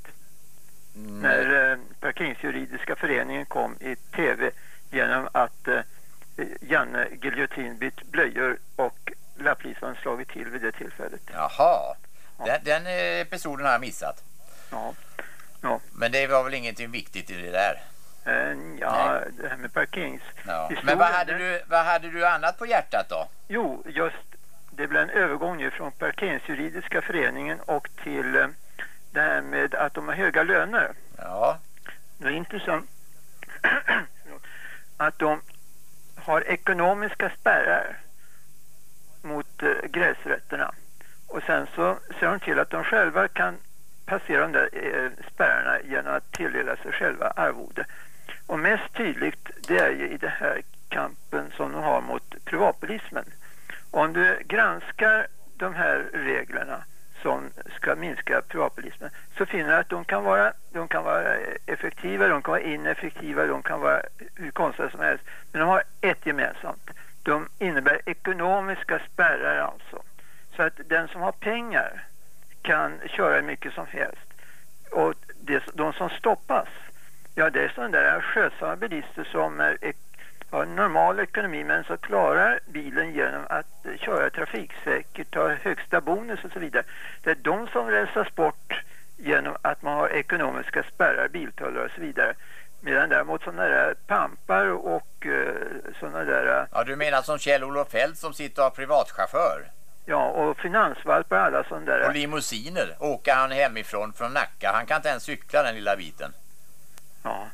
Mm. När eh, parkeringsjuridiska föreningen kom i TV genom att eh, Janne Giljotin bytt blöjor och lapplisan slagit till vid det tillfället. Jaha. Den, den eh, episoden har jag missat. Ja. ja. Men det var väl ingenting viktigt i det där. Ja, det här med parkerings... Ja. Men vad hade, du, vad hade du annat på hjärtat då? Jo, just det blev en övergång nu från parkeringsjuridiska föreningen och till eh, det här med att de har höga löner. Ja. Det är intressant att de har ekonomiska spärrar mot eh, gräsrötterna. Och sen så ser de till att de själva kan passera de där eh, spärrarna genom att tilldela sig själva arvode. Och mest tydligt det är ju i den här kampen som de har mot privatbilismen. Om du granskar de här reglerna som ska minska privatbilismen så finner du att de kan vara, de kan vara effektiva, de kan vara ineffektiva, de kan vara hur konstiga som helst. Men de har ett gemensamt. De innebär ekonomiska spärrar alltså. Så att den som har pengar kan köra hur mycket som helst. Och det, de som stoppas, ja det är sådana där skötsamma bilister som är, ek- har en normal ekonomi men så klarar bilen genom att eh, köra trafiksäkert, ta högsta bonus och så vidare. Det är de som rensas bort genom att man har ekonomiska spärrar, biltullar och så vidare. Medan däremot sådana där pampar och uh, sådana där, eh, Ja, du menar som Kjell-Olof Feldt som sitter har privatchaufför? ja och finansvalpar alla sådana där. Och limousiner åker han hemifrån från Nacka. Han kan inte ens cykla den lilla biten. Ja.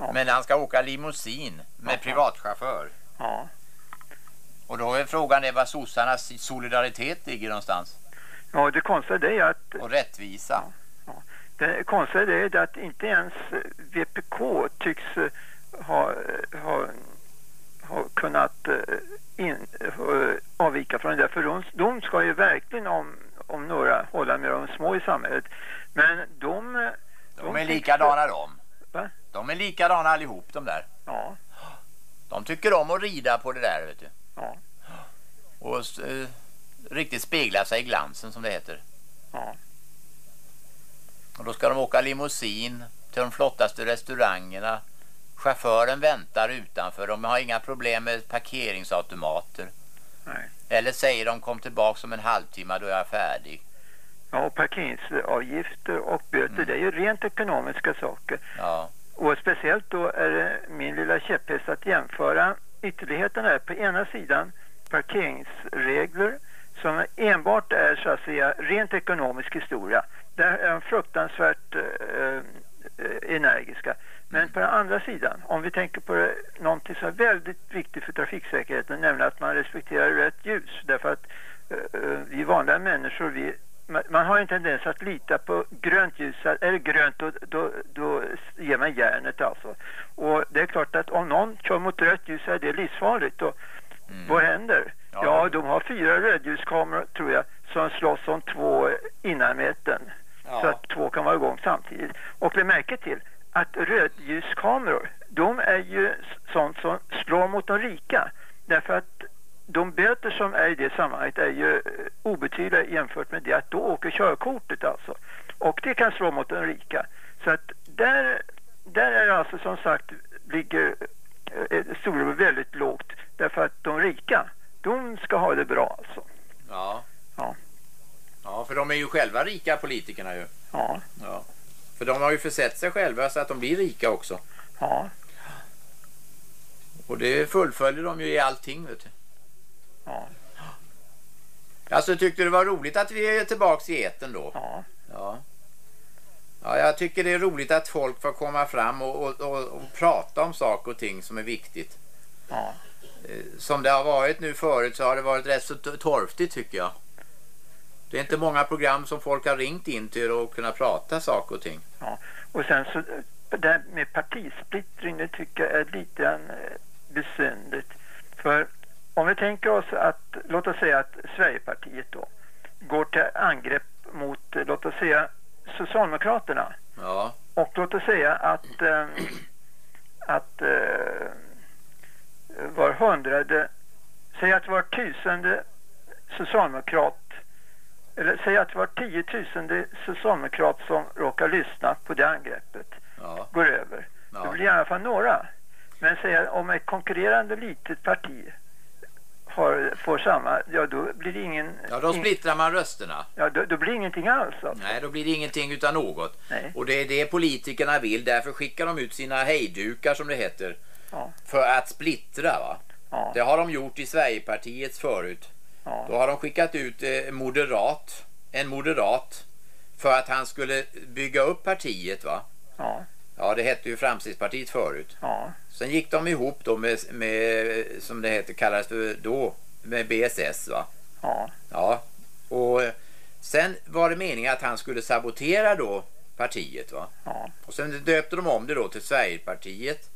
Ja. Men han ska åka limousin med privatchaufför. Ja. Och då är frågan är var sossarnas solidaritet ligger någonstans. Ja, det konstiga är att Och rättvisa. det konstiga är att inte ens VPK tycks eh, ha, eh, ha, ha kunnat eh, in, avvika från det där. För de, de ska ju verkligen om, om några hålla med de små i samhället. Men de... eh, De är likadana de. Va? De är likadana allihop de där. Ja. De tycker om att rida på det där vet du. Ja. Och eh, riktigt spegla sig i glansen som det heter. Ja. Och då ska de åka limousin till de flottaste restaurangerna. Chauffören väntar utanför. De har inga problem med parkeringsautomater. Nej. Eller säger de kom tillbaka om en halvtimme då är jag färdig. Ja, parkeringsavgifter och böter, det är ju rent ekonomiska saker. Ja. Och speciellt då är det min lilla käpphäst att jämföra ytterligheterna är på ena sidan parkeringsregler som enbart är så att säga rent ekonomisk historia. Där är de fruktansvärt eh, energiska. Men på den andra sidan, om vi tänker på det, någonting som är väldigt viktigt för trafiksäkerheten, nämligen att man respekterar rött ljus. Därför att eh, eh, vi vanliga människor, vi, man, har en tendens att lita på grönt ljus. Är det grönt då, då, då ger man järnet alltså. Och det är klart att om någon kör mot rött ljus är det livsfarligt. Och vad händer? Ja. Ja, de har fyra rödljuskameror tror jag som slåss om två innanmäten. Ja. Så att två kan vara igång samtidigt. Och lägg märke till att rödljuskameror, de är ju sånt som slår mot de rika. Därför att de böter som är i det sammanhanget är ju eh, obetydliga jämfört med det att då åker körkortet alltså. Och det kan slå mot de rika. Så att där, där är alltså som sagt ligger eh, Storebror väldigt lågt. Därför att de rika, de ska ha det bra alltså. Ja. Ja. Ja, för de är ju själva rika politikerna ju. Ja. Ja. För de har ju försett sig själva så att de blir rika också. Ja. Och det fullföljer de ju i allting vet du. Ja. Alltså tyckte du det var roligt att vi är tillbaks i eten då? Ja. Ja. Ja, jag tycker det är roligt att folk får komma fram och, och, och, och prata om saker och ting som är viktigt. Ja. Eh, Som det har varit nu förut så har det varit rätt så torftigt tycker jag. Det är inte många program som folk har ringt in till och kunna prata saker och ting. Ja. Och sen så det där med partisplittring det tycker jag är lite eh, besynnerligt. För om vi tänker oss att, låt oss säga att Sverigepartiet då går till angrepp mot, låt oss säga Socialdemokraterna. Ja, Och låt oss säga att, eh, att eh, var hundrade, säg att var tusende socialdemokrat eller säg att var tiotusende socialdemokrat som råkar lyssna på det angreppet ja, går över. Ja. Det blir i alla fall några. Men säg om ett konkurrerande litet parti har, får samma, ja då blir det ingen... ja då splittrar man rösterna. Ja, då, då blir det ingenting alls. Alltså. Nej, då blir det ingenting utan något. Nej. Och det är det politikerna vill. Därför skickar de ut sina hejdukar som det heter. Ja. För att splittra va. Ja. Det har de gjort i Sverigepartiets förut. Ja. Då har de skickat ut eh, moderat, en moderat för att han skulle bygga upp partiet va. Ja. Ja, det hette ju Framstegspartiet förut. Ja. Sen gick de ihop då med, med som det heter, kallades för då, med BSS va. Ja. Ja, och sen var det meningen att han skulle sabotera då partiet va. Ja. Och sen döpte de om det då till Sverigepartiet.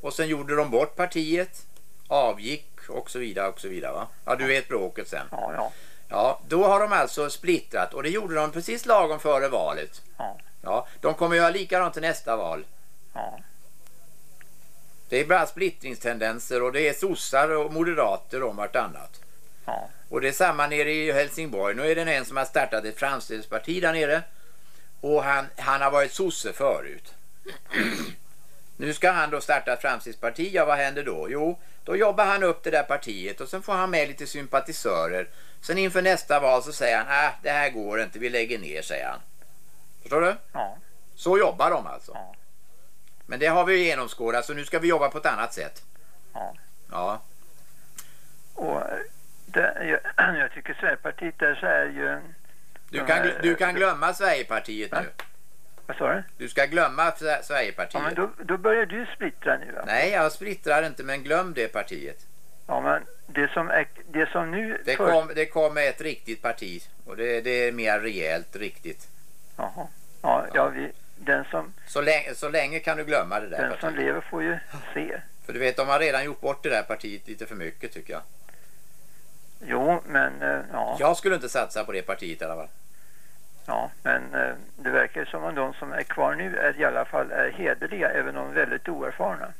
Och sen gjorde de bort partiet, avgick och så vidare och så vidare va. Ja, du vet bråket sen. Ja, ja. Ja, då har de alltså splittrat och det gjorde de precis lagom före valet. Ja. Ja, de kommer göra likadant till nästa val. Ja. Det är bara splittringstendenser och det är sossar och moderater om vartannat. Ja. Och det är samma nere i Helsingborg. Nu är det en som har startat ett framstegsparti där nere. Och han, han har varit sosse förut. nu ska han då starta ett framstegsparti. Ja, vad händer då? Jo, då jobbar han upp det där partiet och sen får han med lite sympatisörer. Sen inför nästa val så säger han, äh, det här går inte, vi lägger ner, säger han. Förstår du? Ja. Så jobbar de alltså. Ja. Men det har vi ju genomskådat så nu ska vi jobba på ett annat sätt. Ja. Ja. Och eh, det, jag, jag tycker Sverigepartiet där så är ju... Du kan, gl- du kan glömma Sverigepartiet Va? nu. Vad sa du? Du ska glömma Sve- Ja, Sverigepartiet. men då, då börjar du splittra nu va? Nej, jag splittrar inte, men glöm det partiet. Ja, men det som, är, det som nu... Det för- kom, det ett riktigt parti och det, det är mer rejält riktigt. Jaha. Ja, ja vi, den, som, Så länge, så länge kan du glömma det där den som partiet. lever får ju se. För du vet, de har redan gjort bort det där partiet lite för mycket tycker jag. Jo, men eh, ja, Jag skulle inte satsa på det partiet i alla fall. ja, men eh, det verkar som om de som är kvar nu är i alla fall är hederliga, även om väldigt oerfarna.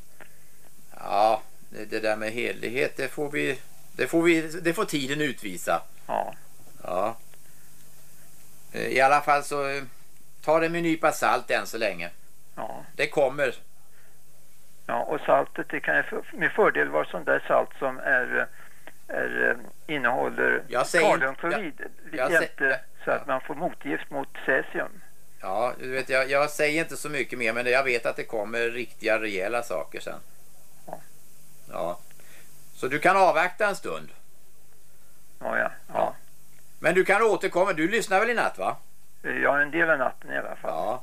Ja, det, det där med hederlighet, det får vi... Det får, vi, det får tiden utvisa. Ja, Ja. Eh, I alla fall så ta det med en nypa salt än så länge. ja, Det kommer. ja. Och saltet, det kan ju för- med fördel vara sånt där salt som är, är eh, innehåller kaliumklorid jämte, så att man får motgift mot cesium. Ja, du vet, jag, jag säger inte så mycket mer men jag vet att det kommer riktiga rejäla saker sen. Ja. Ja. Så du kan avvakta en stund. Ja, ja, ja. Men du kan återkomma. Du lyssnar väl i natt va? Ja, en del av natten i alla fall. Ja.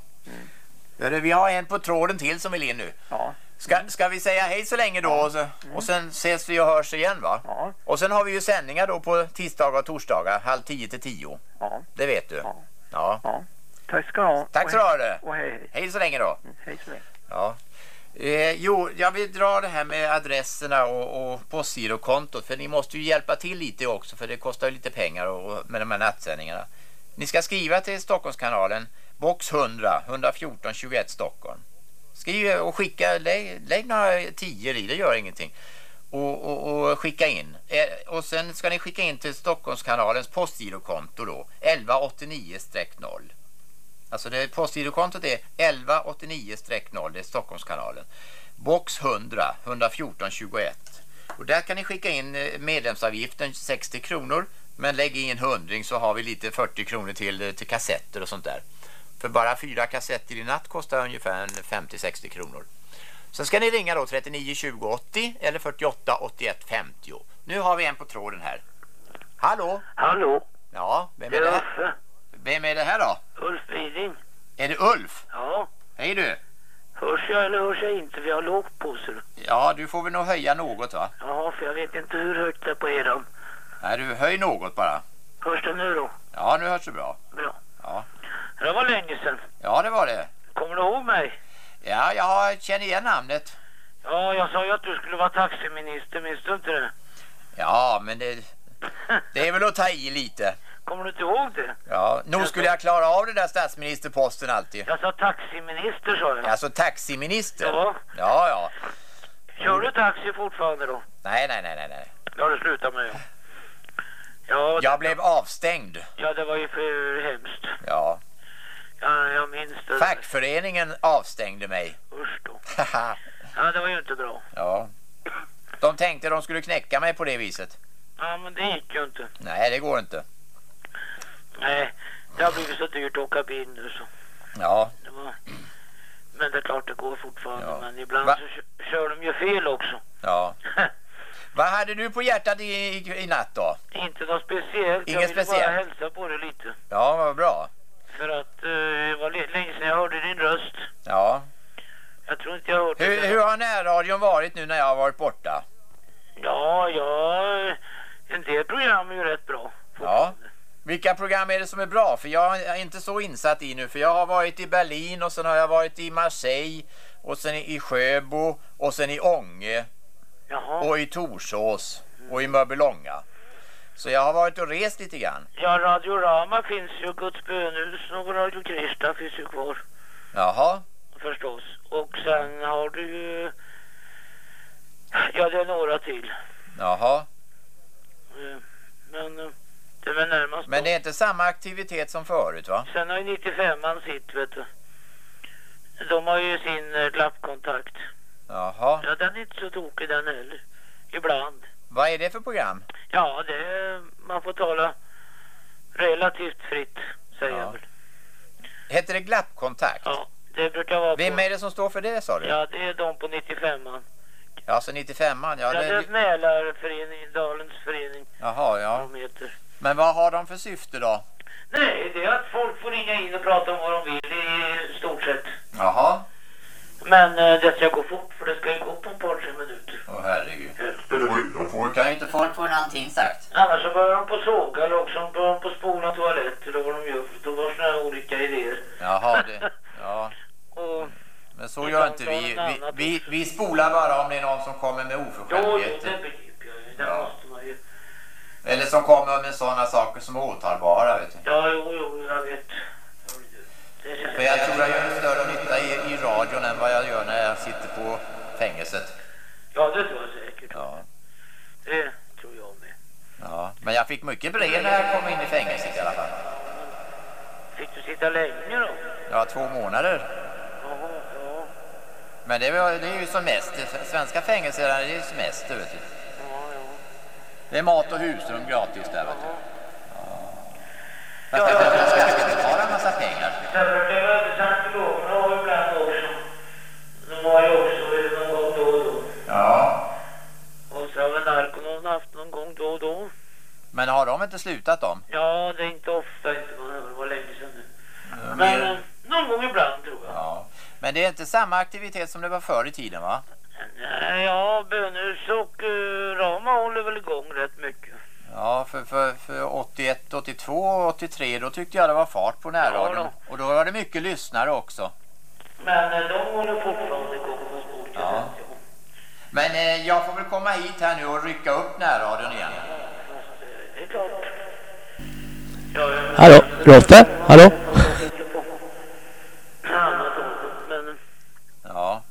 Hörru, vi har en på tråden till som vill in nu. Ja, Ska, ska vi säga hej så länge då och, så, och sen ses vi och hörs igen va? ja, Och sen har vi ju sändningar då på tisdagar och torsdagar halv tio till tio. ja. Det vet du. Ja. Ja. ja. Tack ska du ha. Tack så du. Och hej, hej. Hej så länge då. Mm, Hej så länge. Ja. Eh, jo, jag vill dra det här med adresserna och, och postgirokontot för ni måste ju hjälpa till lite också för det kostar ju lite pengar och, och med de här nattsändningarna. Ni ska skriva till Stockholmskanalen box 100 114 21 Stockholm. Skriv och skicka, lägg, lägg några tior i, det gör ingenting. Och, och, och skicka in. Eh, och sen ska ni skicka in till Stockholmskanalens postgirokonto då 1189-0. Alltså det postgirokontot är 1189-0, det är Stockholmskanalen. Box 100 114 21. Och där kan ni skicka in eh, medlemsavgiften 60 kronor. Men lägg in en hundring så har vi lite 40 kronor till, eh, till kassetter och sånt där. För bara fyra kassetter i natt kostar ungefär 50-60 kronor. Sen ska ni ringa då 39 20 80 eller 48 81 50. Nu har vi en på tråden här. Hallå? Hallå? Ja, vem Det är är det här? Uffe. Vem är det här då? Ulf Widing. Är det Ulf? Ja. Hej du. Hörs jag eller hörs jag inte? Vi har lågt på sig. Ja, du får väl nog höja något va? Ja, för jag vet inte hur högt det är på eran. Nej, du höj något bara. Hörs det nu då? Ja, nu hörs det bra. Bra. Ja. Det var länge sedan. Ja, det var det. Kommer du ihåg mig? Ja, jag känner igen namnet. Ja, jag sa ju att du skulle vara taximinister, minns du inte det? Ja, men det, det är väl att ta i lite. Kommer du inte ihåg det? Ja, nog skulle jag klara av det där statsministerposten alltid. Jag sa taximinister, sa jag. Alltså taximinister? Ja. Ja, ja. Kör du taxi fortfarande då? Nej, nej, nej, nej, nej. Det har du slutat med, ja. Ja, Jag blev avstängd. ja, det var ju för hemskt. Ja. Ja, jag minns det. Fackföreningen avstängde mig. Usch då. Ja, det var ju inte bra. ja. De tänkte de skulle knäcka mig på det viset. Ja, men det gick ju inte. Nej, det går inte. Nej, det har blivit så dyrt att åka bil nu så. Ja. Det var... Men det är klart det går fortfarande. Ja. Men ibland Va? så kö- kör de ju fel också. Ja. Vad hade du på hjärtat i, i, i natt då? Inte något speciellt. jag Inget ville speciellt. bara hälsa på dig lite. Ja, vad bra. För att eh, det var länge sedan jag hörde din röst. Ja. Jag tror inte jag hört Hur, det. hur har närradion varit nu när jag har varit borta? Ja, ja. En del program är ju rätt bra. Ja. Vilka program är det som är bra? För jag är inte så insatt i nu. För jag har varit i Berlin och sen har jag varit i Marseille. Och sen i Sjöbo. Och sen i Ånge. Jaha. Och i Torsås. Och i Mörbylånga. Så jag har varit och rest lite grann. Ja, Radio Rama finns ju. Guds bönhus och Radio Krista finns ju kvar. Jaha. Förstås. Och sen har du ju... Ja, det är några till. Jaha. Eh, Men eh, det är närmast Men det är inte samma aktivitet som förut va? Sen har ju 95an sitt, vet du. De har ju sin eh, glappkontakt. Jaha. Ja, den är inte så tokig den heller. Ibland. Vad är det för program? Ja, det är, man får tala relativt fritt, säger jag väl. Heter det glappkontakt? Ja, det brukar vara Vem på... är det som står för det sa du? Ja, det är de på 95an. Alltså 95an, ja. Ja, det är Det, Mälarföreningen, Dalens förening, jaha, ja. de heter. Men vad har de för syfte då? Nej, det är att folk får ringa in och prata om vad de vill i stort sett. Jaha. Men eh, det ska gå fort, för det ska ju gå på ett par, tre minuter. Åh herregud. Då får kan ju inte folk få någonting sagt. Annars så börjar de på såga eller också börjar de på spola toalett eller vad de gör. För de har såna här olika idéer. Jaha, det, ja. Och, Men så gör inte vi. Vi, vi. vi spolar bara om det är någon som kommer med jo, jo, det oförskämdheter. begriper jag ju. Det Ja. måste man ju. Eller som kommer med sådana saker som är åtalbara, vet du. Ja, jo, jo, jag vet. För jag tror jag gör större nytta i, i radion än vad jag gör när jag sitter på fängelset. Ja, det tror jag säkert. Ja. Det tror jag med. ja. Men jag fick mycket brev när jag kom in i fängelset i alla fall. Fick du sitta länge då? Ja, två månader. Jaha, ja. Men det, var, det är ju som mest. Svenska fängelser är ju semester, vet du. Det är mat och husrum gratis där, vet du. Ja. Fast pengar. Därför var scientologerna har ibland också. De har ju också någon gång då och då. Ja. Och så har väl narkonon haft någon gång då och då. Men har de inte slutat dem? Ja, det är inte ofta inte. Det var länge sedan nu. Ja, Men mer- eh, någon gång ibland tror jag. Ja. Men det är inte samma aktivitet som det var förr i tiden, va? Nej, Ja, Bönhus och uh, Rama håller väl igång rätt mycket. Ja, för, för, för 81, 82, 83 då tyckte jag det var fart på närradion. Och då var det mycket lyssnare också. Men eh, de håller fortfarande igång på olika Ja. Men eh, jag får väl komma hit här nu och rycka upp närradion igen. Det är klart. Ja, ja. Hallå, Rotte? Hallå? Men, Ja.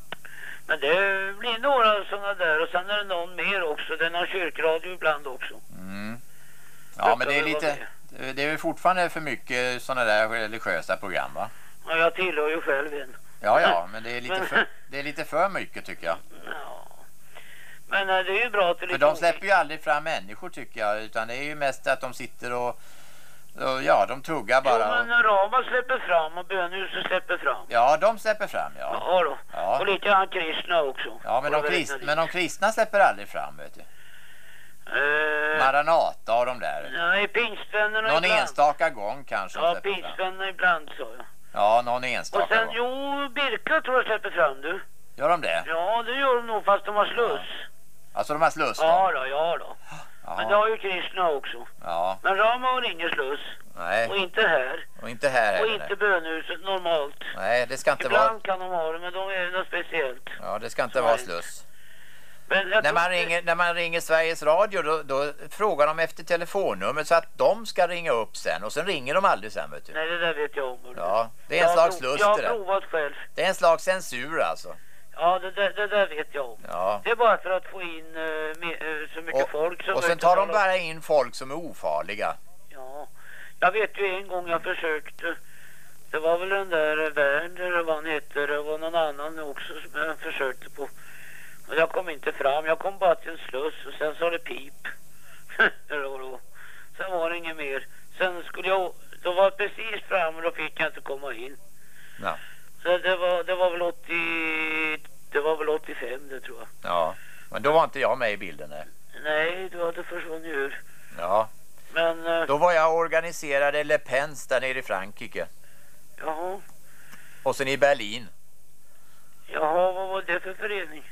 men det blir några sådana där och sen är det någon mer också. Den har kyrkradio ibland också. Mm. Ja, men det är lite... Det är väl fortfarande för mycket sådana där religiösa program, va? Ja, jag tillhör ju själv en. Ja, ja, men det är lite Men- för, det är lite för mycket tycker jag. Men eh, det är ju bra att det För de släpper ju aldrig fram människor tycker jag, utan det är ju mest att de sitter och, och ja, de tuggar Jo, bara. men Rama släpper fram och Bönhuset släpper fram. Ja, de släpper fram, ja. Ja då. Ja. Och lite kristna också. Ja, men de, det krist, räknar dit. men de kristna släpper aldrig fram, vet du. Eh, Maranata och de där. nej, pingstvännerna Någon ibland. enstaka gång kanske. Ja, pingstvännerna ibland jag. Ja, någon Och enstaka sen, gång. jo, Birka tror jag släpper fram du. Gör de det? Ja, det gör de nog fast de har sluss. Alltså de har sluss då? Ja då, ja då. Men det Ja. har ju Krishna också. ja. Men Rama har ingen sluss. Och Nej. inte här. Och inte här Och inte bönhuset normalt. Nej, det ska inte Ibland vara... kan de ha det, men de är något speciellt. Ja, det ska inte vara sluss. Jag När man, ringer, när man ringer Sveriges Radio då, då frågar de efter telefonnummer så att de ska ringa upp sen och sen ringer de aldrig sen vet du. Nej, det där vet jag om. Ja, det är Jag en har slags lust Jag har det provat själv. Det är en slags censur alltså. Ja, det där, det där vet jag om. Ja. Det är bara för att få in eh, med, eh, så mycket Och, folk som och sen tar de bara in folk som är ofarliga. Ja, jag vet ju en gång jag försökte. Det var väl den där Werner vad han. Det var någon annan också som jag försökte på. Och jag kom inte fram. Jag kom bara till en sluss och sen sa det pip. Sen var det inget mer. Sen skulle jag... Då var jag precis framme och då fick jag inte komma in. Ja. Så det var, det var väl 80... Det var väl 85 det tror jag. Ja, men då var inte jag med i bilden. Nej. Nej, du hade försvunnit ur. Ja, Men... eh, då var jag organiserade Le Pens där nere i Frankrike. Jaha. Och sen i Berlin. Jaha, vad var det för förening?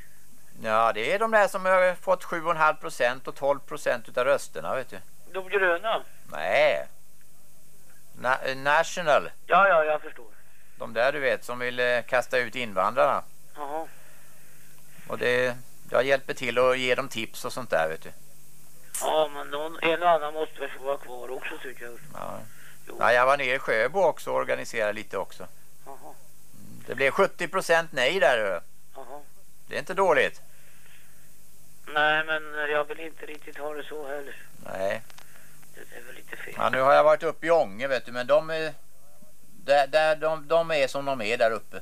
Ja, det är de där som har fått 7,5 procent och 12 procent utav rösterna, vet du. De gröna? Nej. Na national. Ja, ja, jag förstår. De där du vet som vill eh, kasta ut invandrarna. Jaha. Och det, jag hjälper till att ge dem tips och sånt där, vet du. Ja, men någon, en och annan måste väl få vara kvar också tycker jag. Ja. Ja, jag var nere i Sjöbo också och organiserade lite också. Jaha. Mm, Det blev 70 procent nej där. du. Jaha. Det är inte dåligt. Nej, men jag vill inte riktigt ha det så heller. Nej. Det är väl lite fel. Ja, nu har jag varit uppe i Ånge, vet du, men de är, där, där, de, de är som de är där uppe.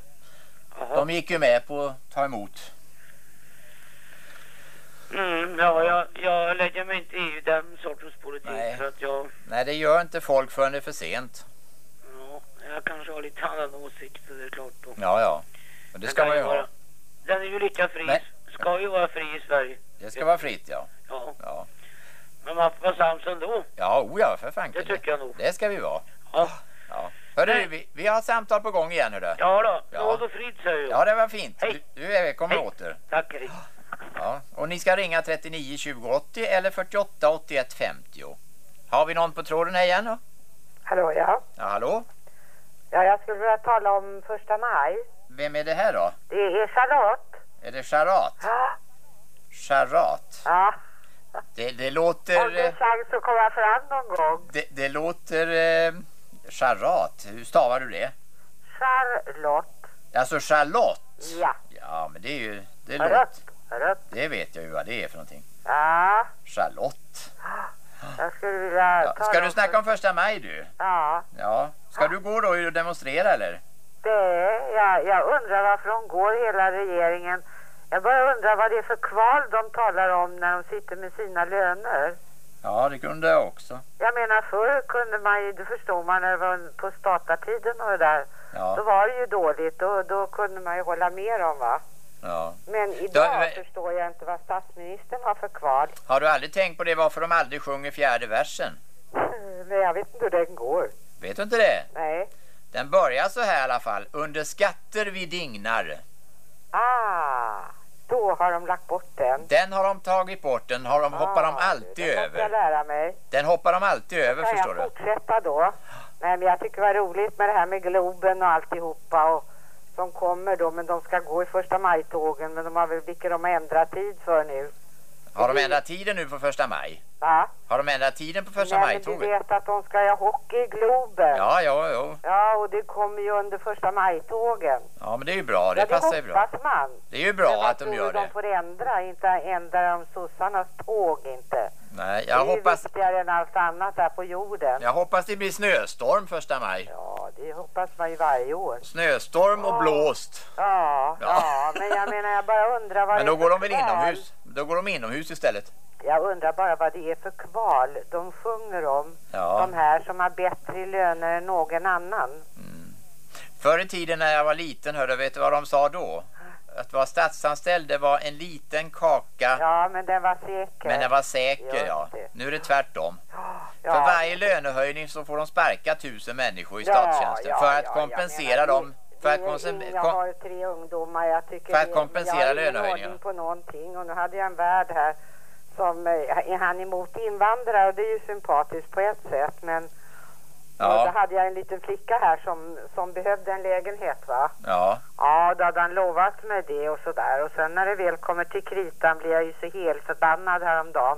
Jaha. De gick ju med på att ta emot. Mm, ja, jag, jag lägger mig inte i den sortens politik Nej. för att jag, Nej, det gör inte folk förrän det är för sent. ja, jag kanske har lite annan åsikt, det är klart. Då. Ja, ja. Men det ska man ju vara- ha. Den är ju lika fri, Nej. ska ju vara fri i Sverige. Det ska vara fritt, ja. Ja, Ja, men man får vara sams ändå. ja, oh, ja för fan. Det tycker jag nog. Det ska vi vara. Ja, Ja. Hörru, vi, vi har ett samtal på gång igen, hörru. ja då, Ja. nåd och frid säger jag. Ja, det var fint. Hej. Du, du är välkommen Hej. åter. Tack, hej. Ja. Och ni ska ringa 39 20 80 eller 48 81 50. Har vi någon på tråden här igen då? Hallå ja. Ja, hallå? Ja, jag skulle vilja tala om första maj. Vem är det här då? Det är Charlotte. Är det Charat? Ja. Charat. Ja. Det, det Om det låter... är eh, chans att komma fram någon gång. Det, det låter... Eh, charat. Hur stavar du det? Charlotte. Alltså Charlotte. Ja. Ja, men det är ju... Det, Rött. låter, Rött. det vet jag ju vad det är för någonting. Ja. Charlotte. Jag skulle vilja Ja, ska du snacka om första maj du? Ja. Ja. Ska du gå då och demonstrera eller? Det, jag, jag undrar varför de går hela regeringen. Jag bara undrar vad det är för kval de talar om när de sitter med sina löner. Ja, det kunde jag också. Jag menar förr kunde man ju, det förstod man när det var på statartiden och det där. Då Ja. var det ju dåligt, då, då kunde man ju hålla med dem va. ja. Men idag men- förstår jag inte vad statsministern har för kval. Har du aldrig tänkt på det varför de aldrig sjunger fjärde versen? Men jag vet inte hur den går. Vet du inte det? Nej. Den börjar så här i alla fall. Under skatter vi dignar. Ah, då har de lagt bort den. Den har de tagit bort. Den har de, hoppar de Ah, alltid jag över. lära mig. Den hoppar de alltid över Kan förstår jag du. fortsätta då? Nej, men jag tycker det var roligt med det här med Globen och alltihopa och som kommer då, men de ska gå i första majtågen, men de har väl, vilka de har ändrat tid för nu. Har de ändrat tiden nu på första maj? Va? Har de ändrat tiden på första Nej, men du maj-tåget? vet att de ska ha hockey i Globen. Ja, ja, ja. Ja, och det kommer ju under första majtågen. Ja, men det är ju bra. Det ja, det passar ju bra. man. Det är ju bra att de tror gör du det. de får ändra? Inte ändra de sossarnas tåg inte. Nej, det jag är ju hoppas, viktigare än allt annat här på jorden. jag hoppas det blir snöstorm första maj. Ja, det hoppas man ju varje år. Snöstorm och Ja. blåst. Ja, Ja. ja, men jag menar jag bara undrar vad Men det då är går de väl inomhus? Då går de inomhus istället. Jag undrar bara vad det är för kval de sjunger om. Ja. De här som har bättre löner än någon annan. Förr i tiden när jag var liten, hörde, vet du vad de sa då? att vara statsanställd det var en liten kaka. Ja, men den var säker. Men den var säker, ja. Nu är det tvärtom. Ja. För varje lönehöjning så får de sparka tusen människor i Ja, statstjänsten. för att kompensera dem. För att Det är konsum- ing- jag har tre ungdomar. Jag tycker För att kompensera jag har ingen lönehöjningar. ordning på någonting. Och nu hade jag en värd här som eh, är han emot invandrare och det är ju sympatiskt på ett sätt. Men och Ja. då hade jag en liten flicka här som, som behövde en lägenhet va. Ja. Ja, då hade han lovat mig det och sådär. Och sen när det väl kommer till kritan blir jag ju så helt förbannad häromdagen.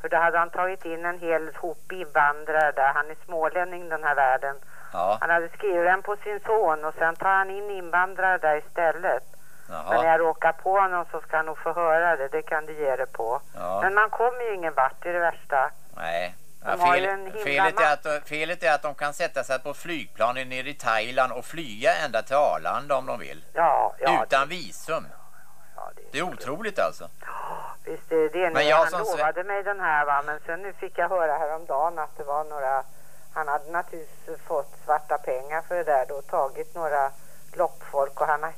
För då hade han tagit in en hel hop invandrare där. Han är smålänning den här världen. Ja. Han hade skrivit den på sin son och sen tar han in invandrare där istället. Men när Jaha. jag råkar på honom så ska han nog få höra det. Det kan du ge det på. Ja. Men man kommer ju ingen vart, det är det värsta. Nej. Ja, fel, felet, är att, felet är att de kan sätta sig på flygplan nere i Thailand och flyga ända till Arlanda om de vill. Ja, ja. Utan visum. Det är otroligt alltså. Visst det är det. Men jag han som lovade mig den här va. Men sen nu fick jag höra häromdagen att det var några... Han hade naturligtvis fått svarta pengar för det där då. Tagit några loppfolk och han har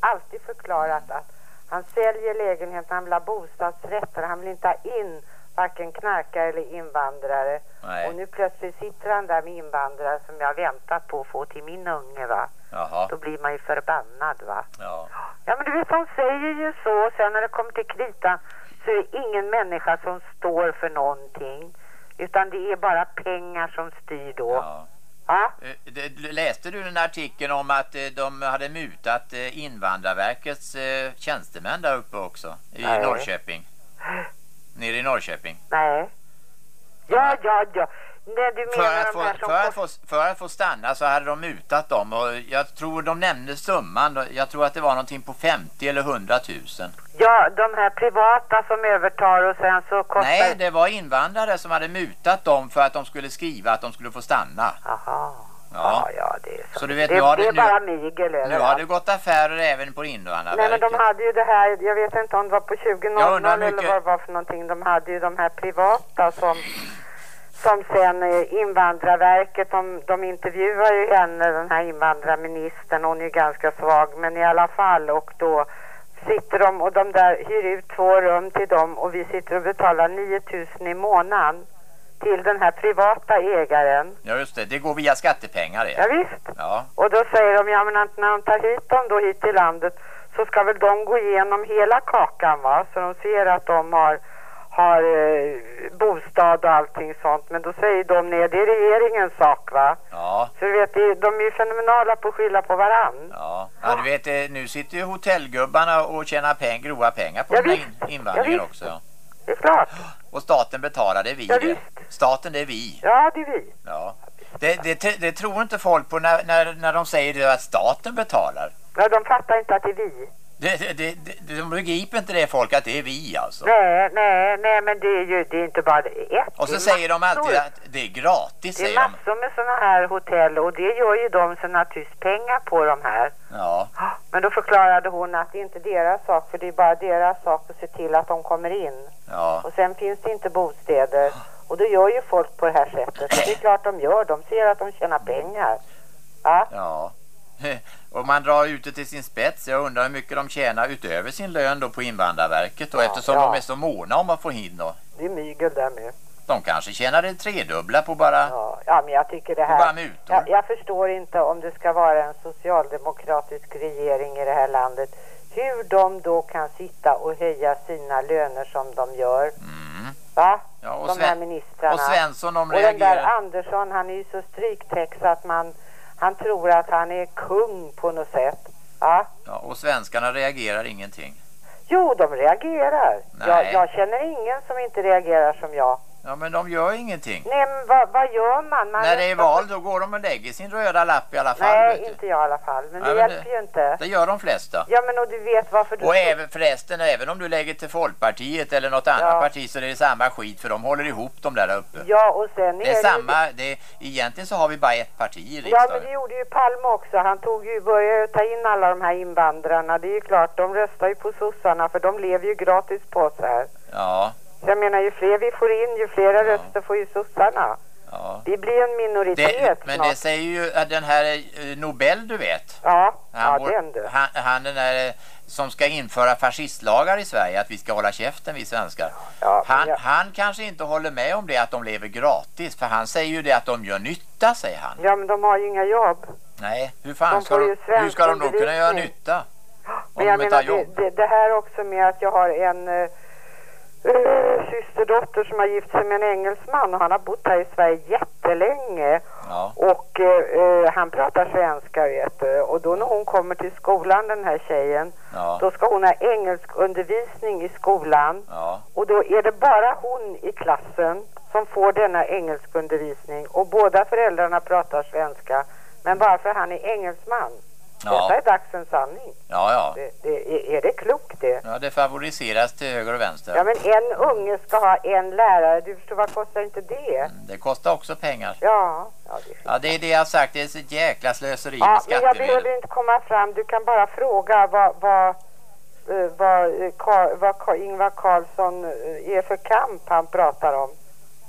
alltid förklarat att han säljer lägenheten, han vill ha bostadsrätter, han vill inte ha in varken knarkare eller invandrare. Nej. Och nu plötsligt sitter han där med invandrare som jag väntat på att få till min unge va. Jaha. Då blir man ju förbannad va. Ja. Ja men du vet de säger ju så och sen när det kommer till kritan så är det ingen människa som står för någonting. Utan det är bara pengar som styr då. Ja. Ja? Eh, Läste du den artikeln om att eh, de hade mutat eh, Invandrarverkets tjänstemän där uppe också? I Nej. Norrköping? Nere i Norrköping? Nej. Ja, ja, ja. För att, få, för, att få, för att få stanna så hade de mutat dem och jag tror de nämnde summan. Jag tror att det var någonting på 50 eller 100 000. Ja, de här privata som övertar och sen så kostar... Nej, det var invandrare som hade mutat dem för att de skulle skriva att de skulle få stanna. Aha. Ja, ja det är så. du vet, det, nu har det det, bara mygel nu har det gått affärer även på Nej men Invandrarverket. de hade ju det här, jag vet inte om det var på 2000 Jag undrar eller vad det var för någonting. De hade ju de här privata som, som sen eh, Invandrarverket, de, de intervjuar ju henne, den här invandrarministern, hon är ju ganska svag men i alla fall och då sitter de och de där hyr ut två rum till dem och vi sitter och betalar 9000 i månaden till den här privata ägaren. Ja just det, det går via skattepengar det. Ja, visst. Ja. Och då säger de, ja men att när de tar hit dem då hit till landet så ska väl de gå igenom hela kakan va? Så de ser att de har, har eh, bostad och allting sånt. Men då säger de, nej det är regeringens sak va? Ja. Så du vet, de är ju fenomenala på att skylla på varann. Ja. ja, du vet eh, nu sitter ju hotellgubbarna och tjänar peng, grova pengar på Ja, in, invandringen Ja, också. Det är klart. Och staten betalar, det är vi Ja, det. Staten det är vi. Ja, det är vi. Ja. Det, det, det tror inte folk på när, när, när de säger det att staten betalar. Ja, de fattar inte att det är vi. Det, det, det, de begriper inte det folk att det är vi alltså. Nej, nej, nej men det är ju, det är inte bara ett. Och så säger de alltid att det är gratis, Det är de. massor med sådana här hotell och det gör ju de som naturligtvis pengar på de här. Ja. Men då förklarade hon att det är inte deras sak för det är bara deras sak att se till att de kommer in. Ja. Och sen finns det inte bostäder. Och då gör ju folk på det här sättet. Så det är klart de gör. De ser att de tjänar pengar. Ja. Ja. Och man drar ut det till sin spets. Jag undrar hur mycket de tjänar utöver sin lön då på Invandrarverket. Och Ja, eftersom ja. de är så måna om att få in då. Det är mygel där med. De kanske tjänar det tredubbla på bara... Ja, ja men jag tycker det här... Jag, jag förstår inte om det ska vara en socialdemokratisk regering i det här landet. Hur de då kan sitta och höja sina löner som de gör. Va? Mm. Ja, och de här ministrarna. och Svensson, de Och den där reagerar- Andersson, han är ju så stryktexт att man... Han tror att han är kung på något sätt. Ja? Ja, och svenskarna reagerar ingenting. Jo, de reagerar. Jag, jag känner ingen som inte reagerar som jag. Ja, men de gör ingenting. Nej, men vad, vad gör man? man När det är val då går de och lägger sin röda lapp i alla fall. Nej, inte jag i alla fall. Men Ja, det men hjälper ju inte. Det gör de flesta. Ja, men och du vet varför du... Och även förresten, även om du lägger till Folkpartiet eller något annat Ja. parti så är det samma skit för de håller ihop dem där uppe. Ja, och sen Det är ju- samma, det är, egentligen så har vi bara ett parti i Ja, men riksdagen. det gjorde ju Palme också. Han tog ju, började ta in alla de här invandrarna. Det är ju klart, de röstar ju på sossarna för de lever ju gratis på oss här. Ja, jag menar, ju fler vi får in, ju flera röster får ju sossarna. Ja. Vi blir en minoritet Det, men snart. det säger ju att den här eh, Nobel du vet. Ja, Han, ja den du. han, han den där eh, som ska införa fascistlagar i Sverige, att vi ska hålla käften vi svenskar. han, jag- han kanske inte håller med om det att de lever gratis, för han säger ju det att de gör nytta, säger han. Ja, men de har ju inga jobb. Nej, hur fan ska de, hur ska de då kunna göra nytta? Om Men jag de menar, det, det, det här också med att jag har en eh, systerdotter som har gift sig med en engelsman och han har bott här i Sverige jättelänge. Ja. Och eh, eh, han pratar svenska vet du. Och då när hon kommer till skolan den här tjejen Ja. då ska hon ha engelsk undervisning i skolan. Ja. Och då är det bara hon i klassen som får denna engelskundervisning. Och båda föräldrarna pratar svenska. Men bara för han är engelsman. Ja. Detta är dagsens sanning. Ja, ja. Det, det, är, det klokt det? Ja, det favoriseras till höger och vänster. Ja men en unge ska ha en lärare. Du förstår vad kostar inte det? Det kostar också pengar. Ja, ja, det är Ja, det är det jag har sagt. Det är så jäkla slöseri Ja, med men jag skattemedel. behöver inte komma fram. Du kan bara fråga vad, vad, eh, vad, eh, Ka- vad Ingvar Carlsson eh, är för kamp han pratar om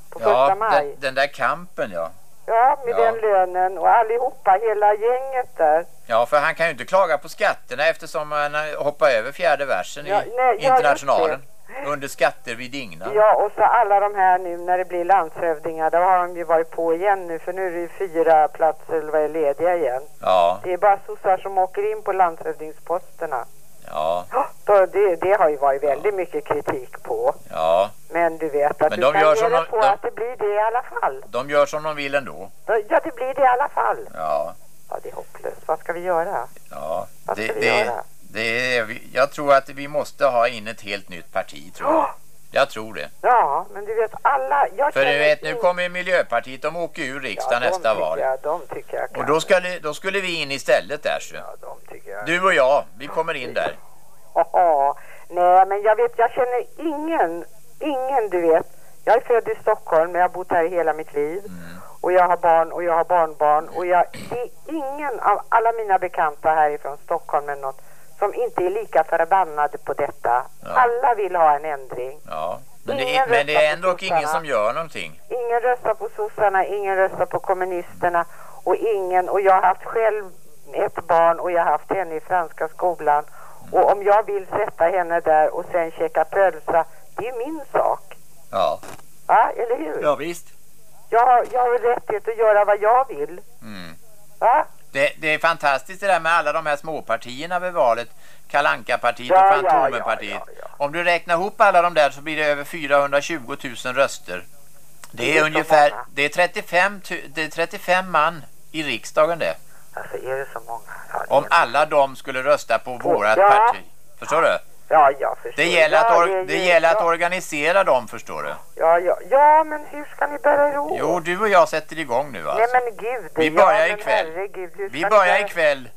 på första Ja, maj. den, den där kampen ja. Ja, med Ja. den lönen och allihopa, hela gänget där. Ja, för han kan ju inte klaga på skatterna eftersom han hoppar över fjärde versen Ja, i nej, ja, Internationalen. Under skatter vid digna. Ja, och så alla de här nu när det blir landshövdingar, då har de ju varit på igen nu för nu är det ju fyra platser eller vad är lediga igen. Ja, Det är bara sossar som åker in på landshövdingsposterna. ja, Så det, det har ju varit väldigt mycket kritik på. ja. Men du vet att Men du de kan gör som de- på de- att det blir det i alla fall. De gör som de vill ändå. Ja, det blir det i alla fall. Ja, Ja, det är hopplöst. Vad ska vi göra? ja. Vad Det, ska vi det, göra? det är, jag tror att vi måste ha in ett helt nytt parti, tror jag. Jag tror det. Ja, men du vet alla... Jag För du vet, nu in- kommer Miljöpartiet, de åker ur riksdagen ja, nästa val. Jag, de tycker jag kan. Och då skulle, då skulle vi in istället där så. de tycker jag. Du och jag, vi kommer in där. Ja, nej men jag vet, jag känner ingen, ingen du vet. Jag är född i Stockholm men jag har bott här hela mitt liv. Mm. Och jag har barn och jag har barnbarn. Och jag, det är ingen av alla mina bekanta härifrån Stockholm eller något som inte är lika förbannade på detta. Ja. Alla vill ha en ändring. Ja. Men det, Ingen är, men det är ändå ingen som gör någonting. Ingen röstar på sossarna, ingen röstar på kommunisterna och ingen, och jag har haft själv ett barn och jag har haft henne i franska skolan och om jag vill sätta henne där och sen käka pölsa, det är min sak. Ja. Va, eller hur? Ja, visst. Jag, har- jag har rättighet att göra vad jag vill. Mm. Va? Det, det är fantastiskt det där med alla de här småpartierna vid valet. Kalanka-partiet Ja, och ja, Fantomenpartiet. Om du räknar ihop alla de där så blir det över 420 000 röster. Det Det är ungefär, det är 35, tu- det är 35 man i riksdagen det. Alltså? Ja, Om alla de skulle rösta på vårat ja. parti. Förstår du? Ja, jag förstår. Det gäller, att, Ja, or- det- det det- gäller att ja. organisera dem, förstår du. Ja, ja, ja, men hur ska ni bära er åt? Jo, du och jag sätter igång nu Nej alltså. men gud. Vi ja, börjar men ikväll. herregud, Vi börjar bära- ikväll.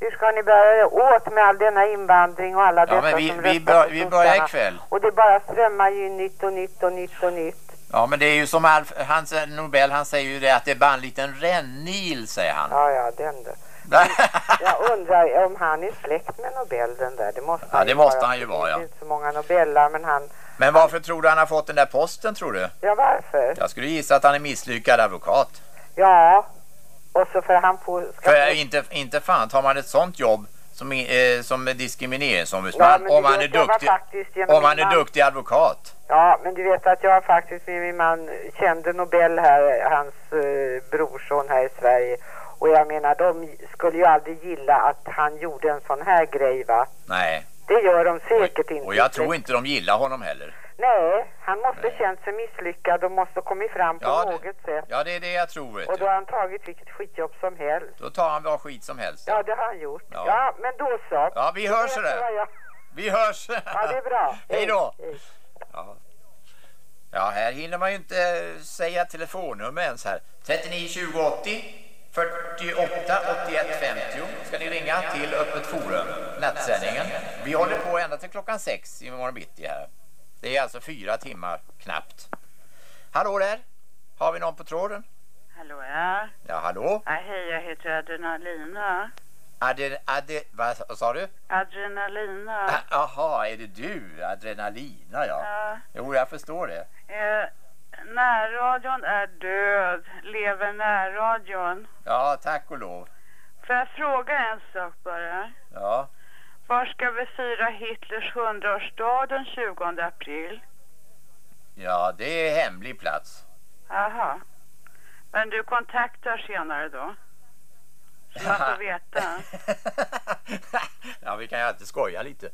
Hur ska ni bära er åt med all denna invandring och alla Ja, dessa men vi, som vi, bör, vi börjar ikväll. Och det bara strömmar ju nytt och nytt och nytt och nytt. Ja, men det är ju som Alf, hans, Nobel, han säger ju det att det är bara en liten rännil, säger han. Ja, ja, den då. Jag undrar om han är släkt med Nobel den där. Det måste Ja, han det ju måste han ju vara, Det ja. finns inte så många Nobelar, men han... Men varför tror du han har fått den där posten, tror du? Ja, varför? Jag skulle gissa att han är misslyckad advokat. Ja, och så för han får... Ska För få... inte, inte fan tar man ett sånt jobb som, eh, som Ja, diskrimineringsombudsman men om han är duktig, om han är man- duktig advokat. Ja, men du vet att jag faktiskt med min man kände Nobel här, hans eh, brorson här i Sverige. Och jag menar, de skulle ju aldrig gilla att han gjorde en sån här grej, va? Nej, Det gör de säkert inte. och jag tror inte de gillar honom heller. Nej, han måste känt sig misslyckad och måste kommit fram på Ja, det- något sätt. Ja, det är det jag tror, Och då har han tagit vilket skitjobb som helst. Då tar han vad skit som helst. Ja, det har han gjort. Ja. Ja, men då så. Ja, vi hörs det. jag- Vi hörs! Ja, det är bra. Hej då! Ja. ja, här hinner man ju inte säga telefonnummer ens här. 39 20 80 48 81 50 ska ni ringa till Öppet Forum, nattsändningen. Vi håller på ända till klockan sex i morgon bitti här. Det är alltså fyra timmar knappt. Hallå där! Har vi någon på tråden? Hallå ja. Ja, hallå? ja. Hej, jag heter Adrenalina. Ade, ade, vad sa du? Adrenalina. Ah, Jaha, är det du? Adrenalina, ja. Ja. Jo, jag förstår det. Eh, Närradion är död. Lever närradion? Ja, tack och lov. Får jag fråga en sak bara? Ja. Var ska vi fira Hitlers 100-årsdag den 20 april? Ja, det är hemlig plats. Jaha. Men du kontaktar senare då? Så man får veta. Ja, vi kan ju alltid skoja lite.